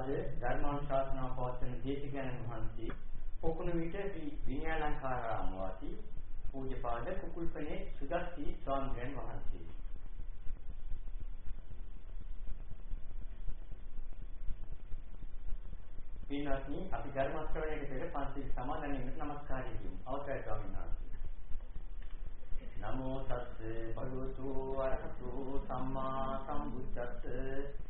අද ධර්මානුශාසනාව පවත්වන දේශකයන්න් වහන්සේ පොකුණු විට ශ්‍රී විනයාලංකාරාම වාසී පූජ්‍යපාද කුකුල්පනේ සුදස්සි ස්වාමීන් වහන්සේ. පින්වත්නි අපි ධර්ම ශ්‍රවණයට පෙර පන්සිල් සමාදන් වීමට নমස්කාරය කියමු. අවසරයි ස්වාමීන් වහන්සේ. නමෝ තස්ස භගවතු වරහතු සම්මා සම්බුද්දස්ස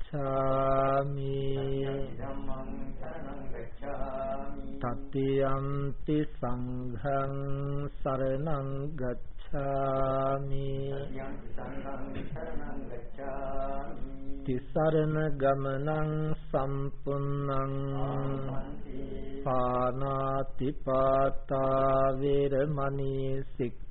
ගච්ඡාමි। තත්තියම්පි සංඝං සරණං ගච්ඡාමි। ගච්ඡාමි තිසරණ ගමනං සම්පුන්නං පානාති පාතා වේරමණී සික්ඛාපදං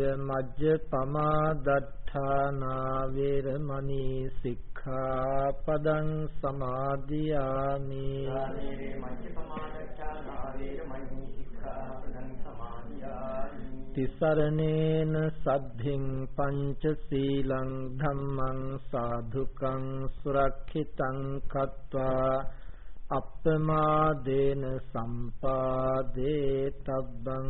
මජ්ජ පමාදත්තානා වේරමණී සික්ඛාපදං සමාදියාමි සුරාමේරය මජ්ජ පමාදත්තානා වේරමණී සික්ඛාපදං සමාදියාමි තිසරණේන සද්ධින් පංච සීලං ධම්මං සාධුකං සුරක්ෂිතං කତ୍වා අප්පමාදේන සම්පාදේ තබ්බං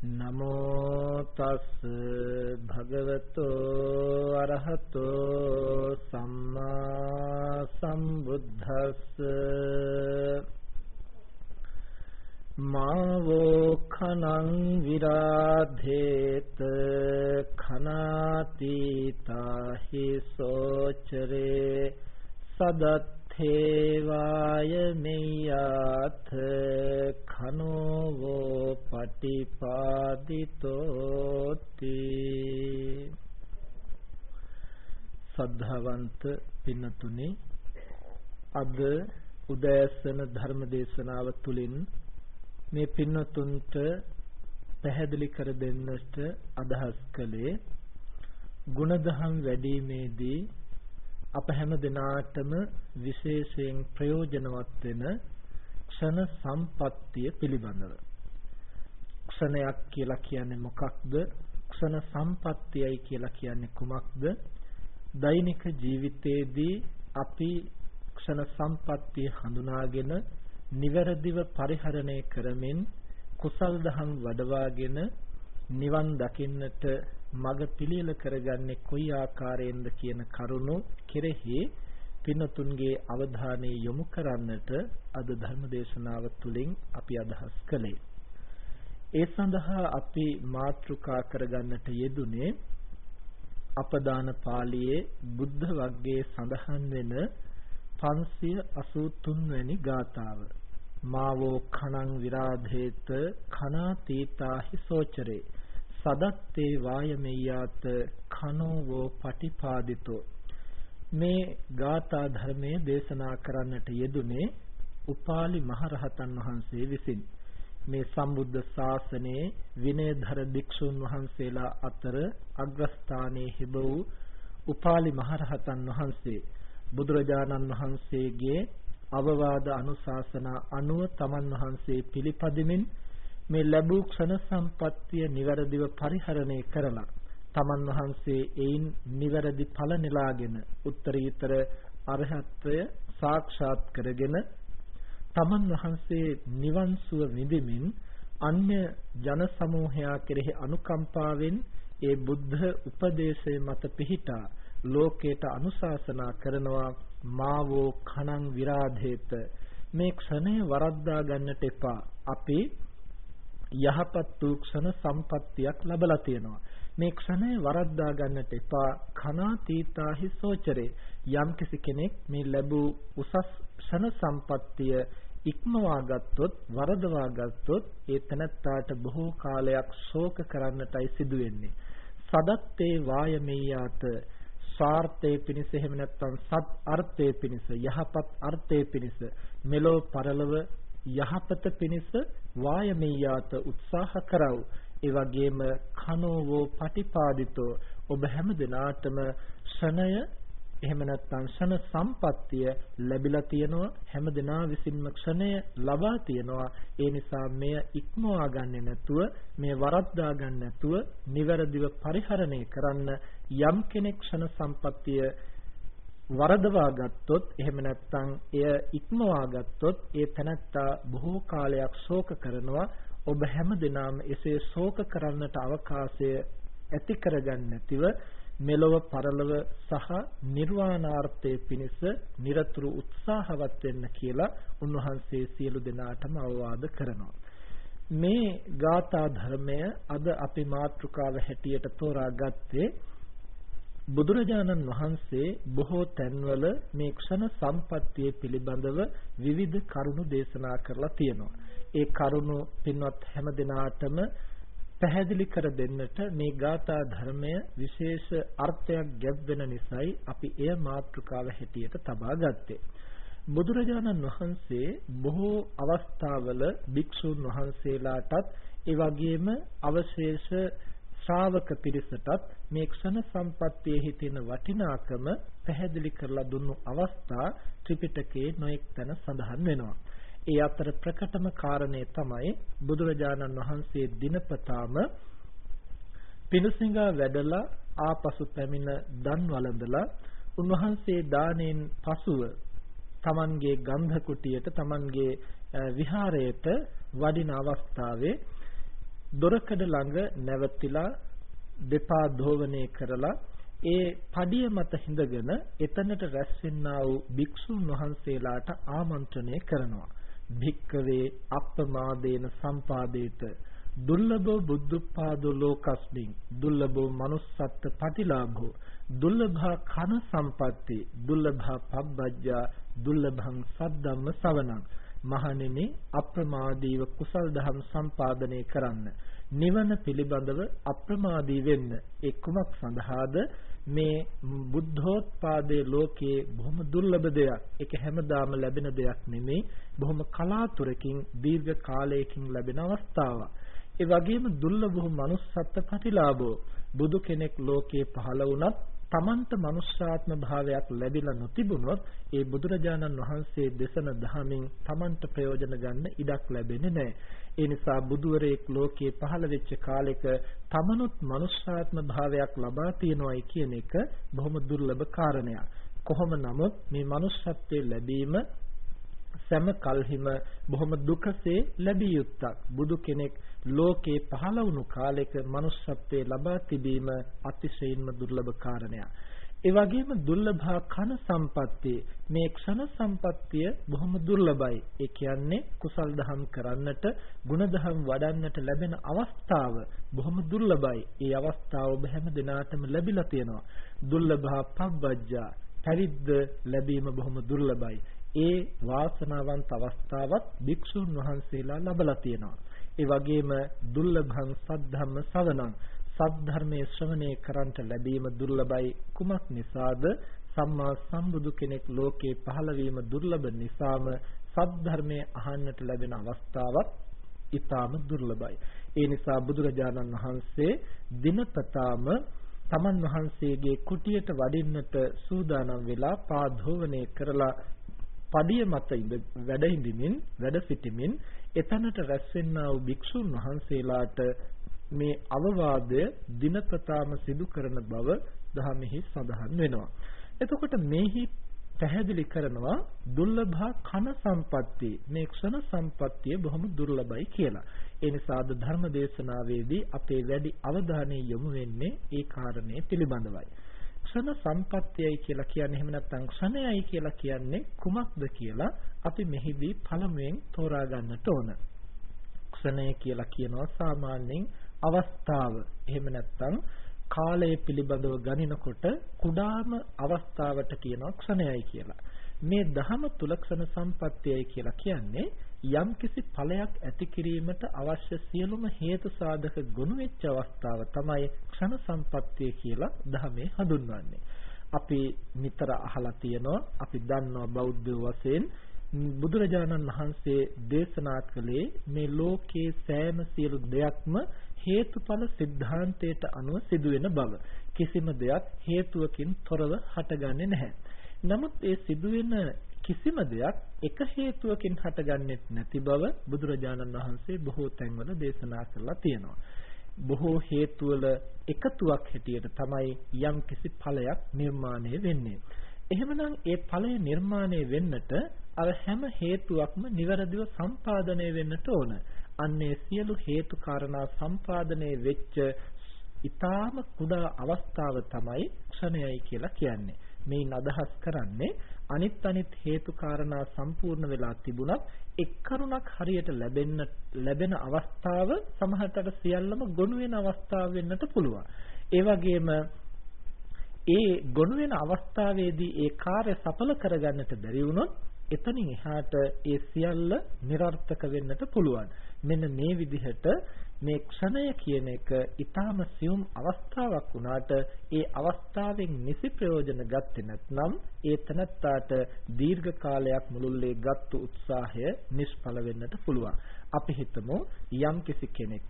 නමෝ තස් භගවතෝ අරහතෝ සම්මා සම්බුද්දස්ස. මාවෝ khනං විරාධේත khනාති තාහි සෝචරේ සදත් සදත්තේවාය මෙය්‍යාත khනෝවෝ පටිපාදිතෝති. සද්ධාවන්ත පින්නතුනි අද උදෑසන ධර්ම දේශනාව තුළින් මේ පින්නතුන්ට පැහැදිලි කර දෙන්නට අදහස් කළේ ගුණධම් වැඩිීමේදී අප හැම දිනාටම විශේෂයෙන් ප්‍රයෝජනවත් වෙන ක්ෂණ සම්පත්තිය පිළිබඳව. ක්ෂණයක් කියලා කියන්නේ මොකක්ද? ක්ෂණ සම්පත්තියයි කියලා කියන්නේ කුමක්ද? දෛනික ජීවිතයේදී අපි ක්ෂණ සම්පත්තිය හඳුනාගෙන නිවැරදිව පරිහරණය කරමින් කුසල් දහම් වඩවාගෙන නිවන් දකින්නට මඟ පිළියෙල කරගන්නේ කොයි ආකාරයෙන්ද කියන කරුණු කෙරෙහි පින්නතුන්ගේ අවධානය යොමු කරන්නට අද ධර්ම දේශනාව තුළින් අපි අදහස් කළේ. ඒ සඳහා අපි මාතෘකා කරගන්නට යෙදුනේ අපදාන පාළියේ බුද්ධ වර්ගයේ සඳහන් වෙන 583 වැනි ගාථාව. මාවෝ khණං විරාධේත khනාතීතාහි සෝචරේ සදත්තේ වායමෙය්‍යාත khනෝවෝ පටිපාදිතෝ. මේ ගාථා ධර්මයේ දේශනා කරන්නට යෙදුනේ උපාලි මහරහතන් වහන්සේ විසින්. මේ සම්බුද්ධ ශාසනයේ විනයධර භික්ෂුන් වහන්සේලා අතර අග්‍රස්ථානයේ හිබ වූ උපාලි මහරහතන් වහන්සේ බුදුරජාණන් වහන්සේගේ අවවාද අනුශාසනා අනුව තමන් වහන්සේ පිළිපදිමින් මේ ලැබූ ක්ෂණ සම්පත්තිය નિවරදිව පරිහරණය කරලා තමන් වහන්සේ එයින් નિවරදි ඵල නෙලාගෙන උත්තරීතර අරහත්ත්වය සාක්ෂාත් කරගෙන තමන් වහන්සේ නිවන් සුව විඳිමින් අන්‍ය ජන සමූහයා කෙරෙහි අනුකම්පාවෙන් ඒ බුද්ධ උපදේශය මත පිහිටා ලෝකයට අනුශාසනා කරනවා. මාවෝ khණං විරාධේත. මේ ක්ෂණය වරද්දා ගන්නට එපා. අපි යහපත් වූ ක්ෂණ සම්පත්තියක් ලැබලා තියෙනවා. මේ ක්ෂණය වරද්දා ගන්නට එපා. කනා තීතාහි සෝචරේ යම්කිසි කෙනෙක් මේ ලැබූ උසස් ක්ෂණ සම්පත්තිය ඉක්මවා ගත්තොත් වරදවා ගත්තොත් ඒ තනත්තාට බොහෝ කාලයක් ශෝක කරන්නටයි සිදු වෙන්නේ. සදත්තේ වායමෙයාත ස්වార్థයේ පිණිස එහෙම නැත්නම් සත් අර්ථයේ පිණිස යහපත් අර්ථයේ පිණිස මෙලෝ පරලව යහපත පිණිස වායමෙයාත උත්සාහ කරව. ඒ වගේම කනෝවෝ පටිපාදිතෝ ඔබ හැම දිනාටම ෂණය එහෙම නැත්නම් ෂණ සම්පත්තිය ලැබිලා තියෙනවා හැම දිනා විසින්ම ක්ෂණය ලබා තියෙනවා ඒ නිසා මෙය ඉක්මවා ගන්නේ නැතුව මේ වරද්දා ගන්න නැතුව නිවැරදිව පරිහරණය කරන්න යම් කෙනෙක් ක්ෂණ සම්පත්තිය වරදවා ගත්තොත් එහෙම නැත්නම් එය ඉක්මවා ගත්තොත් ඒ තනත්තා බොහෝ කාලයක් ශෝක කරනවා. ඔබ හැම දිනම එසේ ශෝක කරන්නට අවකාශය ඇති කරගන්න නැතිව මෙලොව පරලොව සහ නිර්වාණාර්ථයේ පිණිස নিরතුරු උත්සාහවත් වෙන්න කියලා උන්වහන්සේ සියලු දෙනාටම අවවාද කරනවා. මේ ගාථා ධර්මය අද අපි මාතෘකාව හැටියට තෝරාගත්තේ බුදුරජාණන් වහන්සේ බොහෝ තැන්වල මේ ක්ෂණ සම්පත්තිය පිළිබඳව විවිධ කරුණු දේශනා කරලා තියෙනවා. ඒ කරුණු පින්වත් හැම දිනාටම පැහැදිලි කර දෙන්නට මේ ගාථා ධර්මය විශේෂ අර්ථයක් ගැබ් වෙන නිසායි අපි එය මාතෘකාව හැටියට තබා ගත්තේ. බුදුරජාණන් වහන්සේ බොහෝ අවස්ථාවල භික්ෂුන් වහන්සේලාටත් ඒ වගේම අවශේෂ ශ්‍රාවක පිරිසටත් මේ ක්ෂණ සම්පත්තියේ තියෙන වටිනාකම පැහැදිලි කරලා දුන්නු අවස්ථා ත්‍රිපිටකයේ නොඑක් තැන සඳහන් වෙනවා. ඒ අතර ප්‍රකටම කාරණේ තමයි බුදුරජාණන් වහන්සේ දිනපතාම පිනුසිඟා වැඩලා ආපසු පැමිණ දන් වළඳලා උන්වහන්සේ දාණයෙන් පසුව තමන්ගේ ගන්ධ කුටියට තමන්ගේ විහාරයට වඩින අවස්ථාවේ දොරකඩ ළඟ නැවතිලා දෙපා ධෝවණය කරලා ඒ පඩිය මත හිඳගෙන එතනට රැස්වෙන්නා වූ භික්ෂුන් වහන්සේලාට ආමන්ත්‍රණය කරනවා. භික්කවේ අප්පමාදේන සම්පාදේත දුර්ලභෝ බුද්ධපාදෝ ලෝකස්මින් දුර්ලභෝ manussත්ත පටිලාභෝ දුර්ලභා කන සම්පatti දුර්ලභා පබ්බජ්ජා දුර්ලභං සද්දම්ම සවණං මහණෙනි අප්‍රමාදීව කුසල් දහම් සම්පාදනය කරන්න නිවන පිළිබඳව අප්‍රමාදී වෙන්න ඒ කුමක් සඳහාද මේ බුද්ධෝත්පාදයේ ලෝකයේ බොහොම දුර්ලභ දෙයක්. ඒක හැමදාම ලැබෙන දෙයක් නෙමෙයි. බොහොම කලාතුරකින් දීර්ඝ කාලයකින් ලැබෙන අවස්ථාවක්. ඒ වගේම දුර්ලභ වූ manussත්ත්ව ප්‍රතිලාභෝ බුදු කෙනෙක් ලෝකේ පහළ වුණත් තමන්ට මනුෂ්‍යාත්ම භාවයක් ලැබිලා නොතිබුණොත් ඒ බුදුරජාණන් වහන්සේ දේශන දහමින් තමන්ට ප්‍රයෝජන ගන්න ඉඩක් ලැබෙන්නේ නැහැ. ඒ නිසා බුදුවරයෙක් ලෝකයේ පහළ වෙච්ච කාලෙක තමනුත් මනුෂ්‍යාත්ම භාවයක් ලබා තියනවායි කියන එක බොහොම දුර්ලභ කාරණයක්. කොහොම නමුත් මේ මනුෂ්‍යත්වයේ ලැබීම සෑම කල්හිම බොහොම දුකසේ ලැබිය යුත්තක්. බුදු කෙනෙක් ලෝකේ පහළ වුණු කාලෙක manussත්වයේ ලබා තිබීම අතිශයින්ම දුර්ලභ කාරණයක්. ඒ වගේම දුර්ලභා කන සම්පත්තිය මේ ක්ෂණ සම්පත්තිය බොහොම දුර්ලභයි. ඒ කියන්නේ කුසල් දහම් කරන්නට, ගුණ දහම් වඩන්නට ලැබෙන අවස්ථාව බොහොම දුර්ලභයි. ඒ අවස්ථාව ඔබ හැම දිනාටම ලැබිලා තියෙනවා. දුර්ලභා පබ්බජ්ජා පැවිද්ද ලැබීම බොහොම දුර්ලභයි. ඒ වාසනාවන්ත අවස්ථාවත් භික්ෂුන් වහන්සේලා ලබලා තියෙනවා. ඒ වගේම දුර්ලභං සද්ධම්ම සවනං. සද්ධර්මයේ ශ්‍රවණය කරන්ට ලැබීම දුර්ලභයි කුමක් නිසාද? සම්මා සම්බුදු කෙනෙක් ලෝකේ පහළ වීම දුර්ලභ නිසාම සද්ධර්මයේ අහන්නට ලැබෙන අවස්ථාවක් ඊටාම දුර්ලභයි. ඒ නිසා බුදුරජාණන් වහන්සේ දිනපතාම තමන් වහන්සේගේ කුටියට වඩින්නට සූදානම් වෙලා පාදෝවණය කරලා පඩිය මත ඉඳ වැඩ හිඳිමින් වැඩ සිටිමින් එතනට රැස්වෙන්නා වූ භික්ෂුන් වහන්සේලාට මේ අවවාදය දිනපතාම සිදු කරන බව දහමෙහි සඳහන් වෙනවා. එතකොට මේහි පැහැදිලි කරනවා දුර්ලභා කන සම්පatti මේ ක්ෂණ සම්පත්තිය බොහොම දුර්ලභයි කියලා. ඒ නිසා අද ධර්ම දේශනාවේදී අපේ වැඩි අවධානය යොමු වෙන්නේ ඒ කාරණේ පිළිබඳවයි. ක්ෂණ සම්පත්තියයි කියලා කියන්නේ එහෙම නැත්නම් ක්ෂණයයි කියලා කියන්නේ කුමක්ද කියලා අපි මෙහිදී පළමුවෙන් තෝරා ගන්නට ඕන. ක්ෂණය කියලා කියනවා සාමාන්‍යයෙන් අවස්ථාව. එහෙම නැත්නම් කාලය පිළිබඳව ගණනකොට කුඩාම අවස්ථාවට කියනවා ක්ෂණයයි කියලා. මේ දහම තුල ක්ෂණ සම්පත්තියයි කියලා කියන්නේ යම්කිසි ඵලයක් ඇති කිරීමට අවශ්‍ය සියලුම හේතු සාධක ගොනු වෙච්ච අවස්ථාව තමයි ක්ෂණ සම්පත්තිය කියලා ධර්මයේ හඳුන්වන්නේ. අපි නිතර අහලා තියෙනවා අපි දන්නවා බෞද්ධ වශයෙන් බුදුරජාණන් වහන්සේ දේශනා කළේ මේ ලෝකයේ සෑම සියලු දෙයක්ම හේතුඵල સિદ્ધාන්තයට අනුව සිදුවෙන බව. කිසිම දෙයක් හේතුවකින් තොරව හටගන්නේ නැහැ. නමුත් ඒ සිදුවෙන කිසිම දෙයක් එක හේතුවකින් හටගන්නේ නැති බව බුදුරජාණන් වහන්සේ බොහෝ තැන්වල දේශනා කරලා තියෙනවා. බොහෝ හේතුවල එකතුවක් හැටියට තමයි යම් කිසි ඵලයක් නිර්මාණය වෙන්නේ. එහෙමනම් ඒ ඵලය නිර්මාණය වෙන්නට අර හැම හේතුවක්ම નિවරදිව සම්පාදනය වෙන්නට ඕන. අන්නේ සියලු හේතු කාරණා සම්පාදනය වෙච්ච ඊටාම කුඩා අවස්ථාව තමයි ක්ෂණයයි කියලා කියන්නේ. මේන් අදහස් කරන්නේ අනිත් අනිත් හේතු කාරණා සම්පූර්ණ වෙලා තිබුණත් එක් කරුණක් හරියට ලැබෙන්න ලැබෙන අවස්ථාව සමහරට සියල්ලම ගොනු වෙන අවස්ථාව වෙන්නට පුළුවන්. ඒ වගේම ඒ ගොනු වෙන අවස්ථාවේදී ඒ කාර්ය සඵල කරගන්නට බැරි වුණොත් එතනින් එහාට ඒ සියල්ල નિરර්ථක වෙන්නට පුළුවන්. මෙන්න මේ විදිහට මේ ක්ෂණය කියන එක ඊටාම සියුම් අවස්ථාවක් වුණාට ඒ අවස්ථාවෙන් නිසි ප්‍රයෝජන ගත්තේ නැත්නම් ඒ තනත්තාට දීර්ඝ කාලයක් මුළුල්ලේ ගත්තු උත්සාහය නිෂ්ඵල වෙන්නට පුළුවන්. අපි හිතමු යම්කිසි කෙනෙක්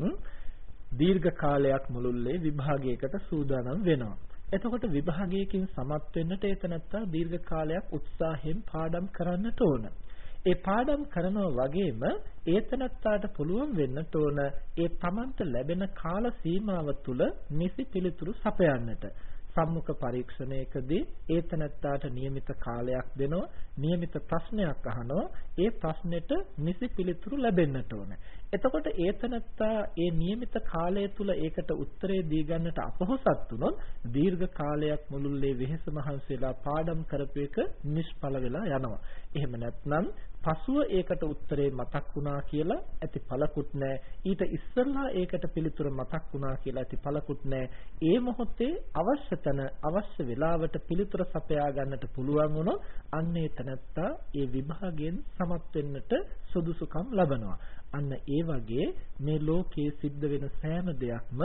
දීර්ඝ කාලයක් මුළුල්ලේ විභාගයකට සූදානම් වෙනවා. එතකොට විභාගයකින් සමත් වෙන්නට ඒ තනත්තා දීර්ඝ කාලයක් උත්සාහයෙන් පාඩම් කරන්නට ඕන. ඒ පාඩම් කරනවා වගේම ඒතනත්තාට පුළුවන් වෙන්නට ඕන ඒ Tamanට ලැබෙන කාල සීමාව තුළ නිසි පිළිතුරු සපයන්නට. සම්මුඛ පරීක්ෂණයකදී ඒතනත්තාට નિયમિત කාලයක් දෙනවා નિયમિત ප්‍රශ්නයක් අහනවා ඒ ප්‍රශ්නෙට නිසි පිළිතුරු ලැබෙන්නට ඕන. එතකොට ඒතනත්තා ඒ નિયમિત කාලය තුල ඒකට උත්තරේ දී ගන්නට අපහසුත් වුණොත් දීර්ඝ කාලයක් මුළුල්ලේ වෙහෙස මහන්සියලා පාඩම් කරපු එක නිෂ්ඵල වෙලා යනවා. එහෙම නැත්නම් පසුව ඒකට උත්තරේ මතක් වුණා කියලා ඇති පළකුත් නැහැ. ඊට ඉස්සෙල්ලා ඒකට පිළිතුර මතක් වුණා කියලා ඇති පළකුත් නැහැ. ඒ මොහොතේ අවශ්‍ය තැන අවශ්‍ය වෙලාවට පිළිතුර සපයා ගන්නට පුළුවන් වුණොත් අන්න ඒ තැනත්තා ඒ විභාගයෙන් සමත් වෙන්නට සුදුසුකම් ලබනවා. අන්න ඒ වගේ මේ ලෝකයේ සිද්ධ වෙන සෑම දෙයක්ම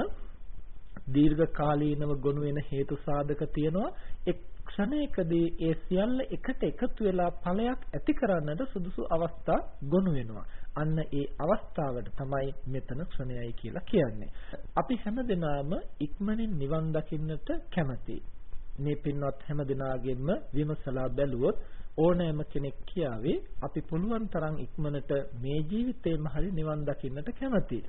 දීර්ඝ කාලීනව ගොනු වෙන හේතු සාධක තියෙනවා එක් ක්ෂණයකදී ඒ සියල්ල එකට එකතු වෙලා ඵලයක් ඇති කරන්නට සුදුසු අවස්ථා ගොනු වෙනවා. අන්න ඒ අවස්ථාවට තමයි මෙතන ක්ෂණයයි කියලා කියන්නේ. අපි හැමදෙනාම ඉක්මනින් නිවන් දකින්නට කැමතියි මේ පින්වත් හැමදෙනාගෙන්ම විමසලා බැලුවොත් ඕනෑම කෙනෙක් කියාවේ අපි පුළුවන් තරම් ඉක්මනට මේ ජීවිතේම හරි නිවන් දකින්නට කැමතියි.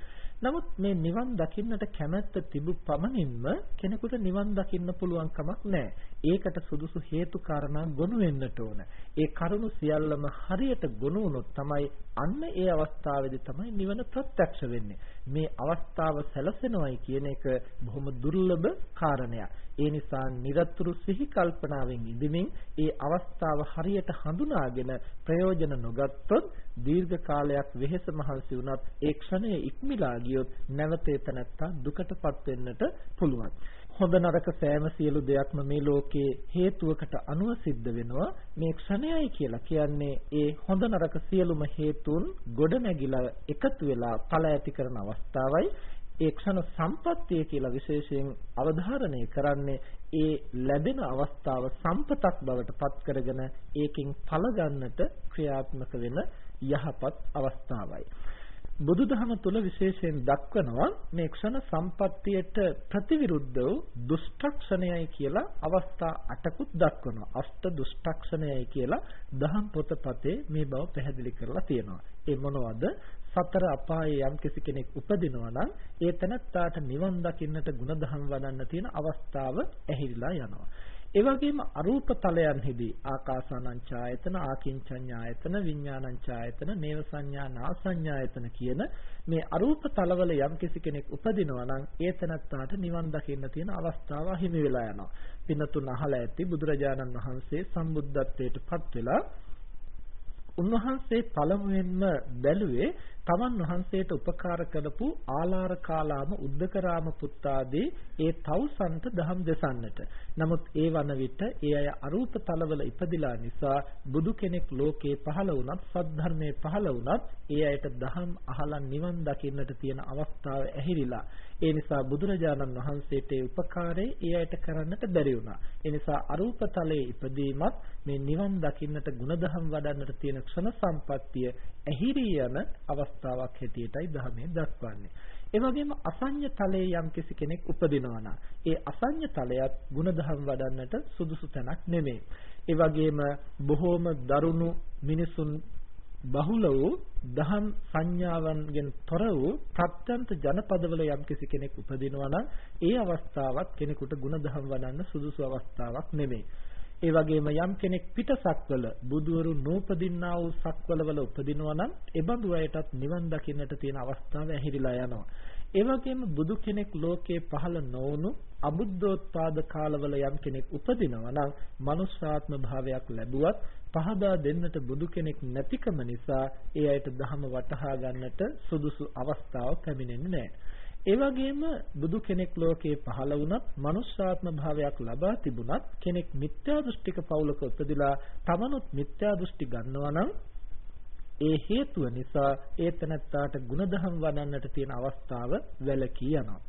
නමුත් මේ නිවන් දකින්නට කැමැත්ත තිබු පමණින්ම කෙනෙකුට නිවන් දකින්න පුළුවන් කමක් නැහැ. ඒකට සුදුසු හේතු කාරණා ගොනු වෙන්නට ඕන. ඒ කරුණු සියල්ලම හරියට ගොනු වුණොත් තමයි අන්න ඒ අවස්ථාවේදී තමයි නිවන ප්‍රත්‍යක්ෂ වෙන්නේ. මේ අවස්ථාව සැලසෙනවයි කියන එක බොහොම දුර්ලභ කාරණයක්. ඒ නිසා নিরතුරු සිහි කල්පනාවෙන් ඉඳමින් ඒ අවස්ථාව හරියට හඳුනාගෙන ප්‍රයෝජන නොගත්තොත් දීර්ඝ කාලයක් වෙහෙස මහන්සි වුණත් ඒ ක්ෂණයේ ඉක්මලා ගියොත් නැවත එතනත්තා දුකටපත් වෙන්නට පුළුවන්. හොඳ නරක සෑම සියලු දෙයක්ම මේ ලෝකයේ හේතුවකට අනුව සිද්ධ වෙනවා මේ ක්ෂණයයි කියලා කියන්නේ ඒ හොඳ නරක සියලුම හේතුන් ගොඩ නැගිලා එකතු වෙලා ඵල ඇති කරන අවස්ථාවයි ඒ ක්ෂණ සම්පත්තිය කියලා විශේෂයෙන් අවධාරණය කරන්නේ ඒ ලැබෙන අවස්ථාව සම්පතක් බවට පත් කරගෙන ඒකෙන් ඵල ගන්නට ක්‍රියාත්මක වෙන යහපත් අවස්ථාවයි. බුදුදහම තුල විශේෂයෙන් දක්වනවා මේ ක්ෂණ සම්පත්තියට ප්‍රතිවිරුද්ධ වූ දුෂ්ටක්ෂණයයි කියලා අවස්ථා 8කුත් දක්වනවා. අෂ්ට දුෂ්ටක්ෂණයයි කියලා දහම් පොතපතේ මේ බව පැහැදිලි කරලා තියෙනවා. ඒ මොනවද? සතර අපායේ යම් කෙනෙක් උපදිනවා නම් ඒ තැනත්තාට නිවන් දකින්නට ಗುಣධම් වඩන්න තියෙන අවස්ථාව ඇහිරිලා යනවා. ඒ වගේම අරූප තලයන්හිදී ආකාසානංචායතන ආකින්චඤ්ඤායතන විඥානංචායතන නේව සංඥා නාසඤ්ඤායතන කියන මේ අරූප තලවල යම් කෙනෙක් උපදිනවා නම් ඒ තැනත්තාට නිවන් දකින්න තියෙන අවස්ථාව හිමි වෙලා යනවා. පින්නතුන් අහලා ඇති බුදුරජාණන් වහන්සේ සම්බුද්ධත්වයට පත් වෙලා උන්වහන්සේ පළමුවෙන්ම බැලුවේ තමන් වහන්සේට උපකාර කරපු ආලාර කාලාම උද්දකරාම පුත්තාදී ඒ තවුසන්ට දහම් දෙසන්නට. නමුත් ඒ වන විට ඒ අය අරූප තලවල ඉපදිලා නිසා බුදු කෙනෙක් ලෝකේ පහළ වුණත් සද්ධර්මයේ පහළ වුණත් ඒ අයට දහම් අහලා නිවන් දකින්නට තියෙන අවස්ථාව ඇහිරිලා. ඒ නිසා බුදුරජාණන් වහන්සේට ඒ උපකාරය ඒ අයට කරන්නට බැරි වුණා. ඒ නිසා අරූප තලයේ ඉපදීමත් මේ නිවන් දකින්නට ಗುಣධම් වඩන්නට තියෙන ක්ෂණ සම්පත්තිය ඇහිරී යන අවස්ථාවක් අවස්ථාවක් හැටියටයි ධර්මයේ දක්වන්නේ. ඒ වගේම අසඤ්ඤ තලයේ යම්කිසි කෙනෙක් උපදිනවා නම් ඒ අසඤ්ඤ තලයත් ಗುಣධම් වඩන්නට සුදුසු තැනක් නෙමෙයි. ඒ වගේම බොහෝම දරුණු මිනිසුන් බහුල වූ දහම් සංඥාවන්ගෙන් තොර වූ ප්‍රත්‍යන්ත ජනපදවල යම්කිසි කෙනෙක් උපදිනවා නම් ඒ අවස්ථාවත් කෙනෙකුට ಗುಣධම් වඩන්න සුදුසු අවස්ථාවක් නෙමෙයි. ඒ වගේම යම් කෙනෙක් පිටසක්වල බුදුවරු නූපදින්නා වූ සක්වලවල උපදිනවා නම් ඒ බඳු අයටත් නිවන් දකින්නට තියෙන අවස්ථාව ඇහිරිලා යනවා. ඒ වගේම බුදු කෙනෙක් ලෝකේ පහළ නොවුණු අබුද්ධෝත්පාද කාලවල යම් කෙනෙක් උපදිනවා නම් මනුෂ්‍යාත්ම භාවයක් ලැබුවත් පහදා දෙන්නට බුදු කෙනෙක් නැතිකම නිසා ඒ අයට ධහම වටහා ගන්නට සුදුසු අවස්ථාවක් පැමිණෙන්නේ නැහැ. ඒ වගේම බුදු කෙනෙක් ලෝකේ පහළ වුණත් මනුෂ්‍යාත්ම භාවයක් ලබා තිබුණත් කෙනෙක් මිත්‍යා දෘෂ්ටික පවුලක උපදිලා තමනුත් මිත්‍යා දෘෂ්ටි ගන්නවා නම් ඒ හේතුව නිසා ඒ තනත්තාට ಗುಣධම් වඩන්නට තියෙන අවස්ථාව වැළකී යනවා.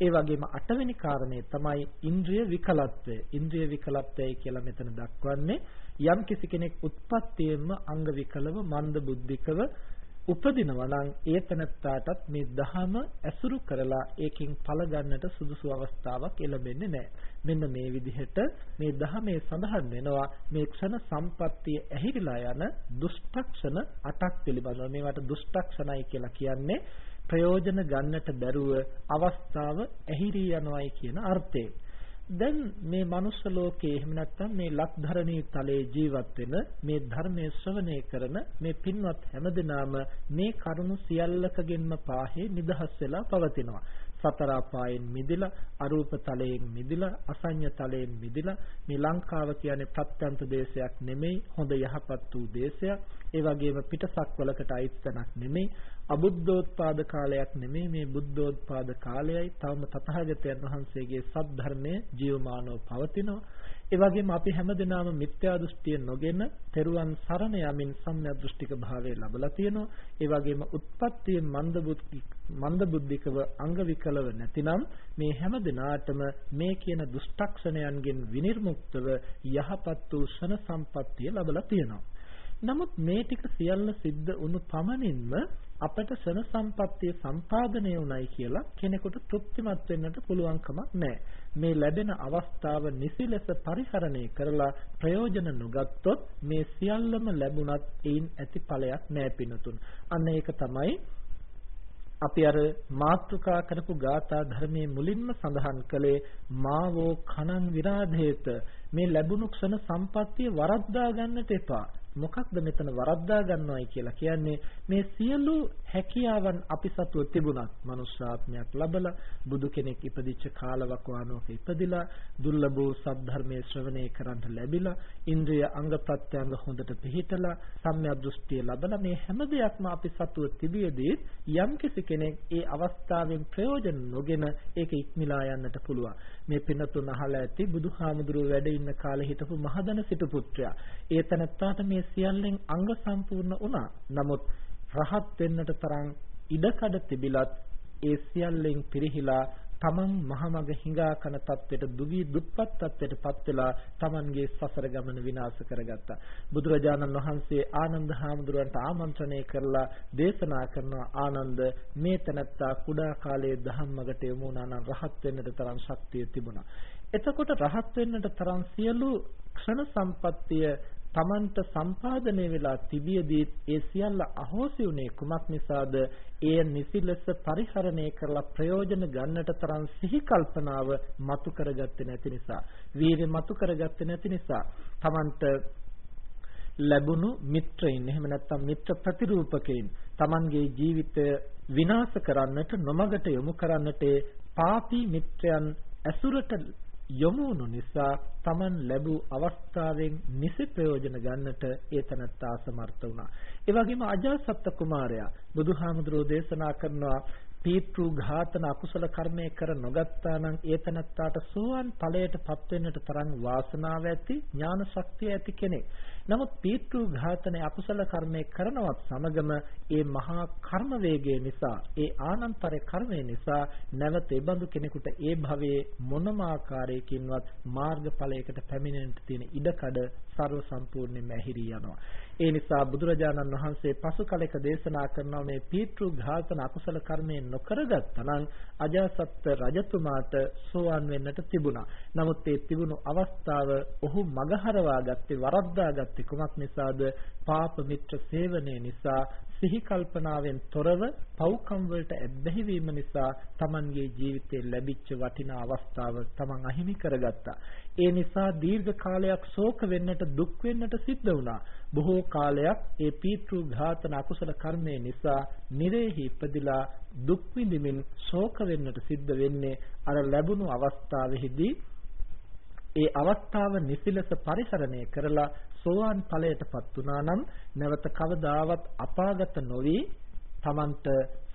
ඒ වගේම අටවෙනි කාරණේ තමයි ඉන්ද්‍රිය විකලත්වය. ඉන්ද්‍රිය විකලත්වය කියලා මෙතන දක්වන්නේ යම් කිසි කෙනෙක් උත්පත්තියෙන්ම අංග විකලව මන්ද බුද්ධිකව උපදිනවා නම් ඒ තනත්තාටත් මේ දහම ඇසුරු කරලා ඒකෙන් ඵල ගන්නට සුදුසු අවස්ථාවක් එළඹෙන්නේ නැහැ. මෙන්න මේ විදිහට මේ දහමේ සඳහන් වෙනවා මේ ක්ෂණ සම්පත්තිය ඇහිරිලා යන දුෂ්ටක්ෂණ අටක් පිළිබඳව. මේවට දුෂ්ටක්ෂණයි කියලා කියන්නේ ප්‍රයෝජන ගන්නට බැරුව අවස්ථාව ඇහිරී යනවායි කියන අර්ථයෙන්. දැන් මේ මනුස්ස ලෝකයේ එහෙම නැත්නම් මේ ලක්ධරණී තලයේ ජීවත් වෙන මේ ධර්මයේ ශ්‍රවණය කරන මේ පින්වත් හැමදෙනාම මේ කරුණු සියල්ලකගෙන්ම පාහේ නිදහස් වෙලා පවතිනවා. සතර අපායෙන් මිදිලා අරූප තලයෙන් මිදිලා අසඤ්ඤ තලයෙන් මිදිලා. මේ ලංකාව කියන්නේ ප්‍රත්‍යන්ත දේශයක් නෙමෙයි හොඳ යහපත් වූ දේශයක්. ඒ වගේම පිටසක්වලකට අයිති තැනක් නෙමෙයි. අබුද්ධෝත්පාද කාලයක් නෙමෙයි මේ බුද්ධෝත්පාද කාලයයි. තවම තථාගතයන් වහන්සේගේ සද්ධර්මයේ ජීවමානව පවතිනවා. ඒ වගේම අපි හැමදෙනාම මිත්‍යා දෘෂ්ටිය නොගෙන තෙරුවන් සරණ යමින් සම්‍යක් දෘෂ්ටික භාවය ලබලා තියෙනවා. ඒ වගේම උත්පත්තියෙන් මන්දබුද්ධිකව අංග විකලව නැතිනම් මේ හැමදෙනාටම මේ කියන දුෂ්ටක්ෂණයන්ගෙන් විනිර්මුක්තව යහපත් වූ ශන සම්පත්තිය ලබලා තියෙනවා. නමුත් මේ ටික සියල්ල සිද්ධ වුණු පමණින්ම අපට ශන සම්පත්තිය සම්පාදනය වුණයි කියලා කෙනෙකුට තෘප්තිමත් වෙන්නට පුළුවන් කමක් නැහැ. මේ ලැබෙන අවස්ථාව නිසි ලෙස පරිහරණය කරලා ප්‍රයෝජන නොගත්තොත් මේ සියල්ලම ලැබුණත් ඒන් ඇති ඵලයක් නැහැ පිනතුන්. අන්න ඒක තමයි අපි අර මාත්‍රිකා කරපු ගාථා ධර්මයේ මුලින්ම සඳහන් කළේ මාවෝ කනං විරාධේත මේ ලැබුණු ක්ෂණ සම්පත්තිය වරද්දා ගන්නට එපා මොකක්ද මෙතන වරද්දා ගන්නවයි කියලා කියන්නේ මේ සියලු හැකියාවන් අපි සතුව තිබුණත් මනුෂ්‍යාත්මයක් ලබලා බුදු කෙනෙක් ඉපදිච්ච කාලවකවානුවක ඉපදිලා දුර්ලභෝ සද්ධර්මයේ ශ්‍රවණය කරන්ට ලැබිලා ඉන්ද්‍රිය අංග ප්‍රත්‍යංග හොඳට පිහිටලා සම්‍යක් දෘෂ්ටිය ලබලා මේ හැම දෙයක්ම අපි සතුව තිබියදී යම්කිසි කෙනෙක් ඒ අවස්ථාවෙන් ප්‍රයෝජන නොගෙන ඒක ඉක්මලා යන්නට පුළුවන්. මේ පින්නතුන් අහලා ඇති බුදුහාමුදුරුවෝ වැඩ ඉන්න කාලේ හිටපු මහදන සිටු පුත්‍රයා. ඒ තනත්තාට මේ සියල්ලෙන් අංග සම්පූර්ණ වුණා නමුත් රහත් වෙන්නට තරම් ඉඩකඩ තිබිලත් ඒ සියල්ලෙන් පිරිහිලා තමන් මහමග හිඟා කන තත්වෙට දුගී දුප්පත් තත්වෙටපත් වෙලා තමන්ගේ සසර ගමන විනාශ කරගත්තා. බුදුරජාණන් වහන්සේ ආනන්ද හාමුදුරන්ට ආමන්ත්‍රණය කරලා දේශනා කරන ආනන්ද මේ තනත්තා කුඩා කාලයේ ධම්මකට යොමු වුණා නම් රහත් වෙන්නට තරම් ශක්තිය තිබුණා. එතකොට රහත් වෙන්නට තරම් සියලු ක්ෂණ සම්පත්තිය තමන්ට සම්පාදනය වෙලා තිබියදී ඒ සියල්ල අහෝසි වුණේ කුමක් නිසාද? එය නිසි ලෙස පරිහරණය කරලා ප්‍රයෝජන ගන්නට තරම් සිහි කල්පනාව මතු කරගත්තේ නැති නිසා, වීර්ය මතු කරගත්තේ නැති නිසා තමන්ට ලැබුණු මිත්‍රයින් එහෙම නැත්නම් මිත්‍ර ප්‍රතිරූපකයින් තමන්ගේ ජීවිතය විනාශ කරන්නට නොමගට යොමු කරන්නට පාපී මිත්‍රයන් ඇසුරට යොමු වුණු නිසා Taman ලැබූ අවස්ථාවෙන් නිසි ප්‍රයෝජන ගන්නට ඒ තනත්තා සමර්ථ වුණා. ඒ වගේම අජාසත්ත කුමාරයා බුදුහාමුදුරෝ දේශනා කරනවා පීතෘ ඝාතන අකුසල කර්මය කර නොගත්තා නම් ඒතනත්තාට සෝවන් ඵලයටපත් වෙන්නට තරම් වාසනාව ඇති ඥාන ශක්තිය ඇති කෙනෙක්. නමුත් පීතෘ ඝාතනයේ අකුසල කර්මය කරනවත් සමගම ඒ මහා කර්ම වේගය නිසා ඒ ආනන්තර කර්මය නිසා නැවත ඒ බඳු කෙනෙකුට ඒ භවයේ මොනම ආකාරයකින්වත් මාර්ගඵලයකට පැමිණෙන්නට තියෙන ඉඩකඩ ਸਰව සම්පූර්ණයෙන්ම ඇහිරී යනවා. ඒ නිසා බුදුරජාණන් වහන්සේ පසු කලෙක දේශනා කරනවා මේ පීතෘ ඝාතන අකුසල කර්මයෙන් නොකරගත්තා නම් අජාසත් රජතුමාට සෝවන් වෙන්නට තිබුණා. නමුත් ඒ තිබුණු අවස්ථාව ඔහු මගහරවා ගත්තේ වරද්දා ගත්තේ කුමක් නිසාද? පාප මිත්‍ර සේවනයේ නිසා සිහි කල්පනාවෙන් තොරව පව්කම් වලට ඇබ්බැහි වීම නිසා Tamanගේ ජීවිතේ ලැබිච්ච වටිනා අවස්ථාව Taman අහිමි කරගත්තා. ඒ නිසා දීර්ඝ කාලයක් ශෝක වෙන්නට දුක් වෙන්නට සිද්ධ වුණා. බොහෝ කාලයක් ඒ පීතෘ ඝාතන අකුසල කර්මය නිසා නිරේහි ඉපදිලා දුක් විඳිමින් ශෝක වෙන්නට සිද්ධ වෙන්නේ අර ලැබුණු අවස්ථාවෙහිදී ඒ අවස්ථාව නිසිලස පරිහරණය කරලා සෝවාන් ඵලයටපත් වුණා නම් නැවත කවදාවත් අපාගත නොවි තමන්ට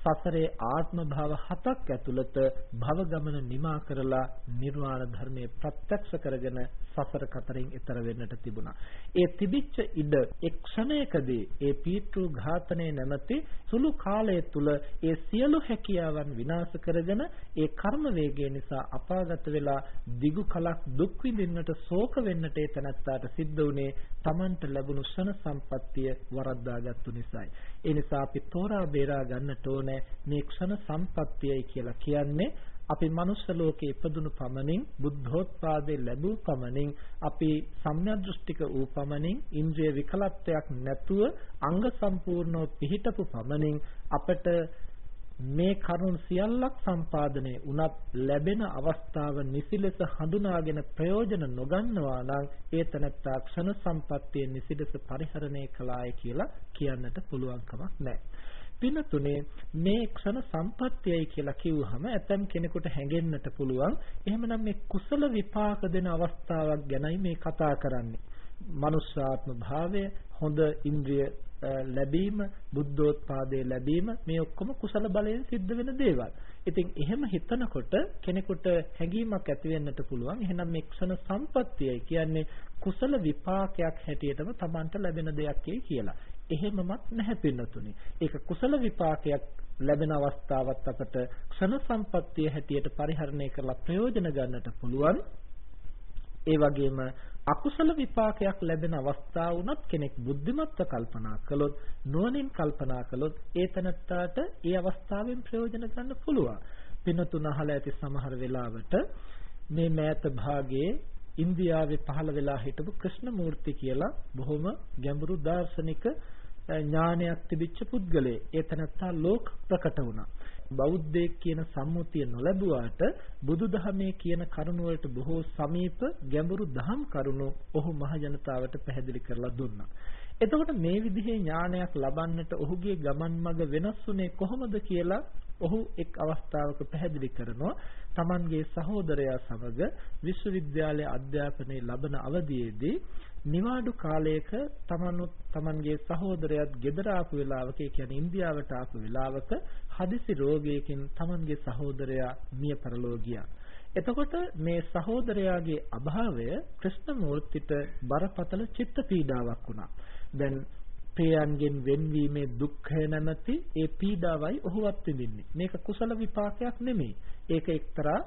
සසරේ ආත්ම භාව හතක් ඇතුළත භව ගමන නිමා කරලා නිර්වාණ ධර්මයේ ප්‍රත්‍යක්ෂ කරගෙන සසර කතරින් එතර වෙන්නට තිබුණා. ඒ තිබිච්ච ඉඩ එක් ක්ෂණයකදී ඒ පීතෘ ඝාතනයේ නැමැති සුළු කාලය තුල ඒ සියලු හැකියාවන් විනාශ කරගෙන ඒ කර්ම වේගය නිසා අපාගත වෙලා දිගු කලක් දුක් විඳින්නට ශෝක වෙන්නට ඒ තනත්තාට සිද්ධ වුණේ Tamanට ලැබුණු ශන සම්පත්තිය වරද්දාගත්තු නිසායි. ඒ නිසා අපි තෝරා බේරා ගන්නට ඕනේ මේ ක්ෂණ සම්පත්තියයි කියලා කියන්නේ අපි මනුස්ස ලෝකේ ඉපදුණු පමණින් බුද්ධෝත්පාදේ ලැබූ පමණින් අපි සම්‍යදෘෂ්ටික වූ පමණින් ඉන්ද්‍රිය විකලත්වයක් නැතුව අංග සම්පූර්ණව පිහිටපු පමණින් අපට මේ කරුණ සියල්ලක් සම්පාදනය වුණත් ලැබෙන අවස්ථාව නිසිලෙස හඳුනාගෙන ප්‍රයෝජන නොගන්නවා නම් ඒ තනත්තා ක්ෂණ සම්පත්තිය නිසිලෙස පරිහරණය කළාය කියලා කියන්නට පුළුවන් කමක් නැහැ. පිනතුනේ මේ ක්ෂණ සම්පත්තියයි කියලා කිව්වහම ඇතම් කෙනෙකුට හැඟෙන්නට පුළුවන් එහෙමනම් මේ කුසල විපාක දෙන අවස්ථාවක් ගැනයි මේ කතා කරන්නේ. මනුෂ්‍යාත්ම භාවය හොඳ ඉන්ද්‍රිය ලැබීම බුද්ධෝත්පාදයේ ලැබීම මේ ඔක්කොම කුසල බලයෙන් සිද්ධ වෙන දේවල්. ඉතින් එහෙම හිතනකොට කෙනෙකුට හැඟීමක් ඇති වෙන්නට පුළුවන්. එහෙනම් මේ ක්ෂණ සම්පත්තියයි කියන්නේ කුසල විපාකයක් හැටියටම Tamanට ලැබෙන දෙයක් කියලා. එහෙමමත් නැහැ පින්නතුනි. ඒක කුසල විපාකයක් ලැබෙන අවස්ථාවත් අපට ක්ෂණ සම්පත්තිය හැටියට පරිහරණය කරලා ප්‍රයෝජන ගන්නට පුළුවන්. ඒ වගේම අකුසල විපාකයක් ලැබෙන අවස්ථා වුණත් කෙනෙක් බුද්ධිමත්ව කල්පනා කළොත් නුවණින් කල්පනා කළොත් ඒ තනත්තාට ඒ අවස්ථාවෙන් ප්‍රයෝජන ගන්න පුළුවන්. පින්නතුන අහලා ඇති සමහර වෙලාවට මේ මෑත භාගයේ ඉන්දියාවේ පහළ වෙලා හිටපු ක්‍රිෂ්ණමූර්ති කියලා බොහොම ගැඹුරු දාර්ශනික ඥානයක් තිබිච්ච පුද්ගලයෙක්. ඒ තනත්තා ලෝක ප්‍රකට වුණා. බෞද්ධයෙක් කියන සම්මුතිය නොලැබුවාට බුදුදහමේ කියන කරුණ වලට බොහෝ සමීප ගැඹුරු දහම් කරුණු ඔහු මහ ජනතාවට පැහැදිලි කරලා දුන්නා. එතකොට මේ විදිහේ ඥානයක් ලබන්නට ඔහුගේ ගමන් මඟ වෙනස් වුණේ කොහොමද කියලා ඔහු එක් අවස්ථාවක පැහැදිලි කරනවා තමන්ගේ සහෝදරයා සමග විශ්වවිද්‍යාලයේ අධ්‍යාපනය ලබන අවධියේදී නිවාඩු කාලයක තමනුත් තමන්ගේ සහෝදරයාත් ගෙදර ආපු වෙලාවක ඒ කියන්නේ ඉන්දියාවට ආපු වෙලාවක හදිසි රෝගයකින් තමන්ගේ සහෝදරයා මිය පරලෝ ගියා. එතකොට මේ සහෝදරයාගේ අභාවය ක්‍රිෂ්ණමූර්තිට බරපතල චිත්ත පීඩාවක් වුණා. දැන් ප්‍රියයන්ගෙන් වෙන්වීමේ දුක්ඛය නැමැති ඒ පීඩාවයි ඔහුවත් විඳින්නේ. මේක කුසල විපාකයක් නෙමෙයි. ඒක එක්තරා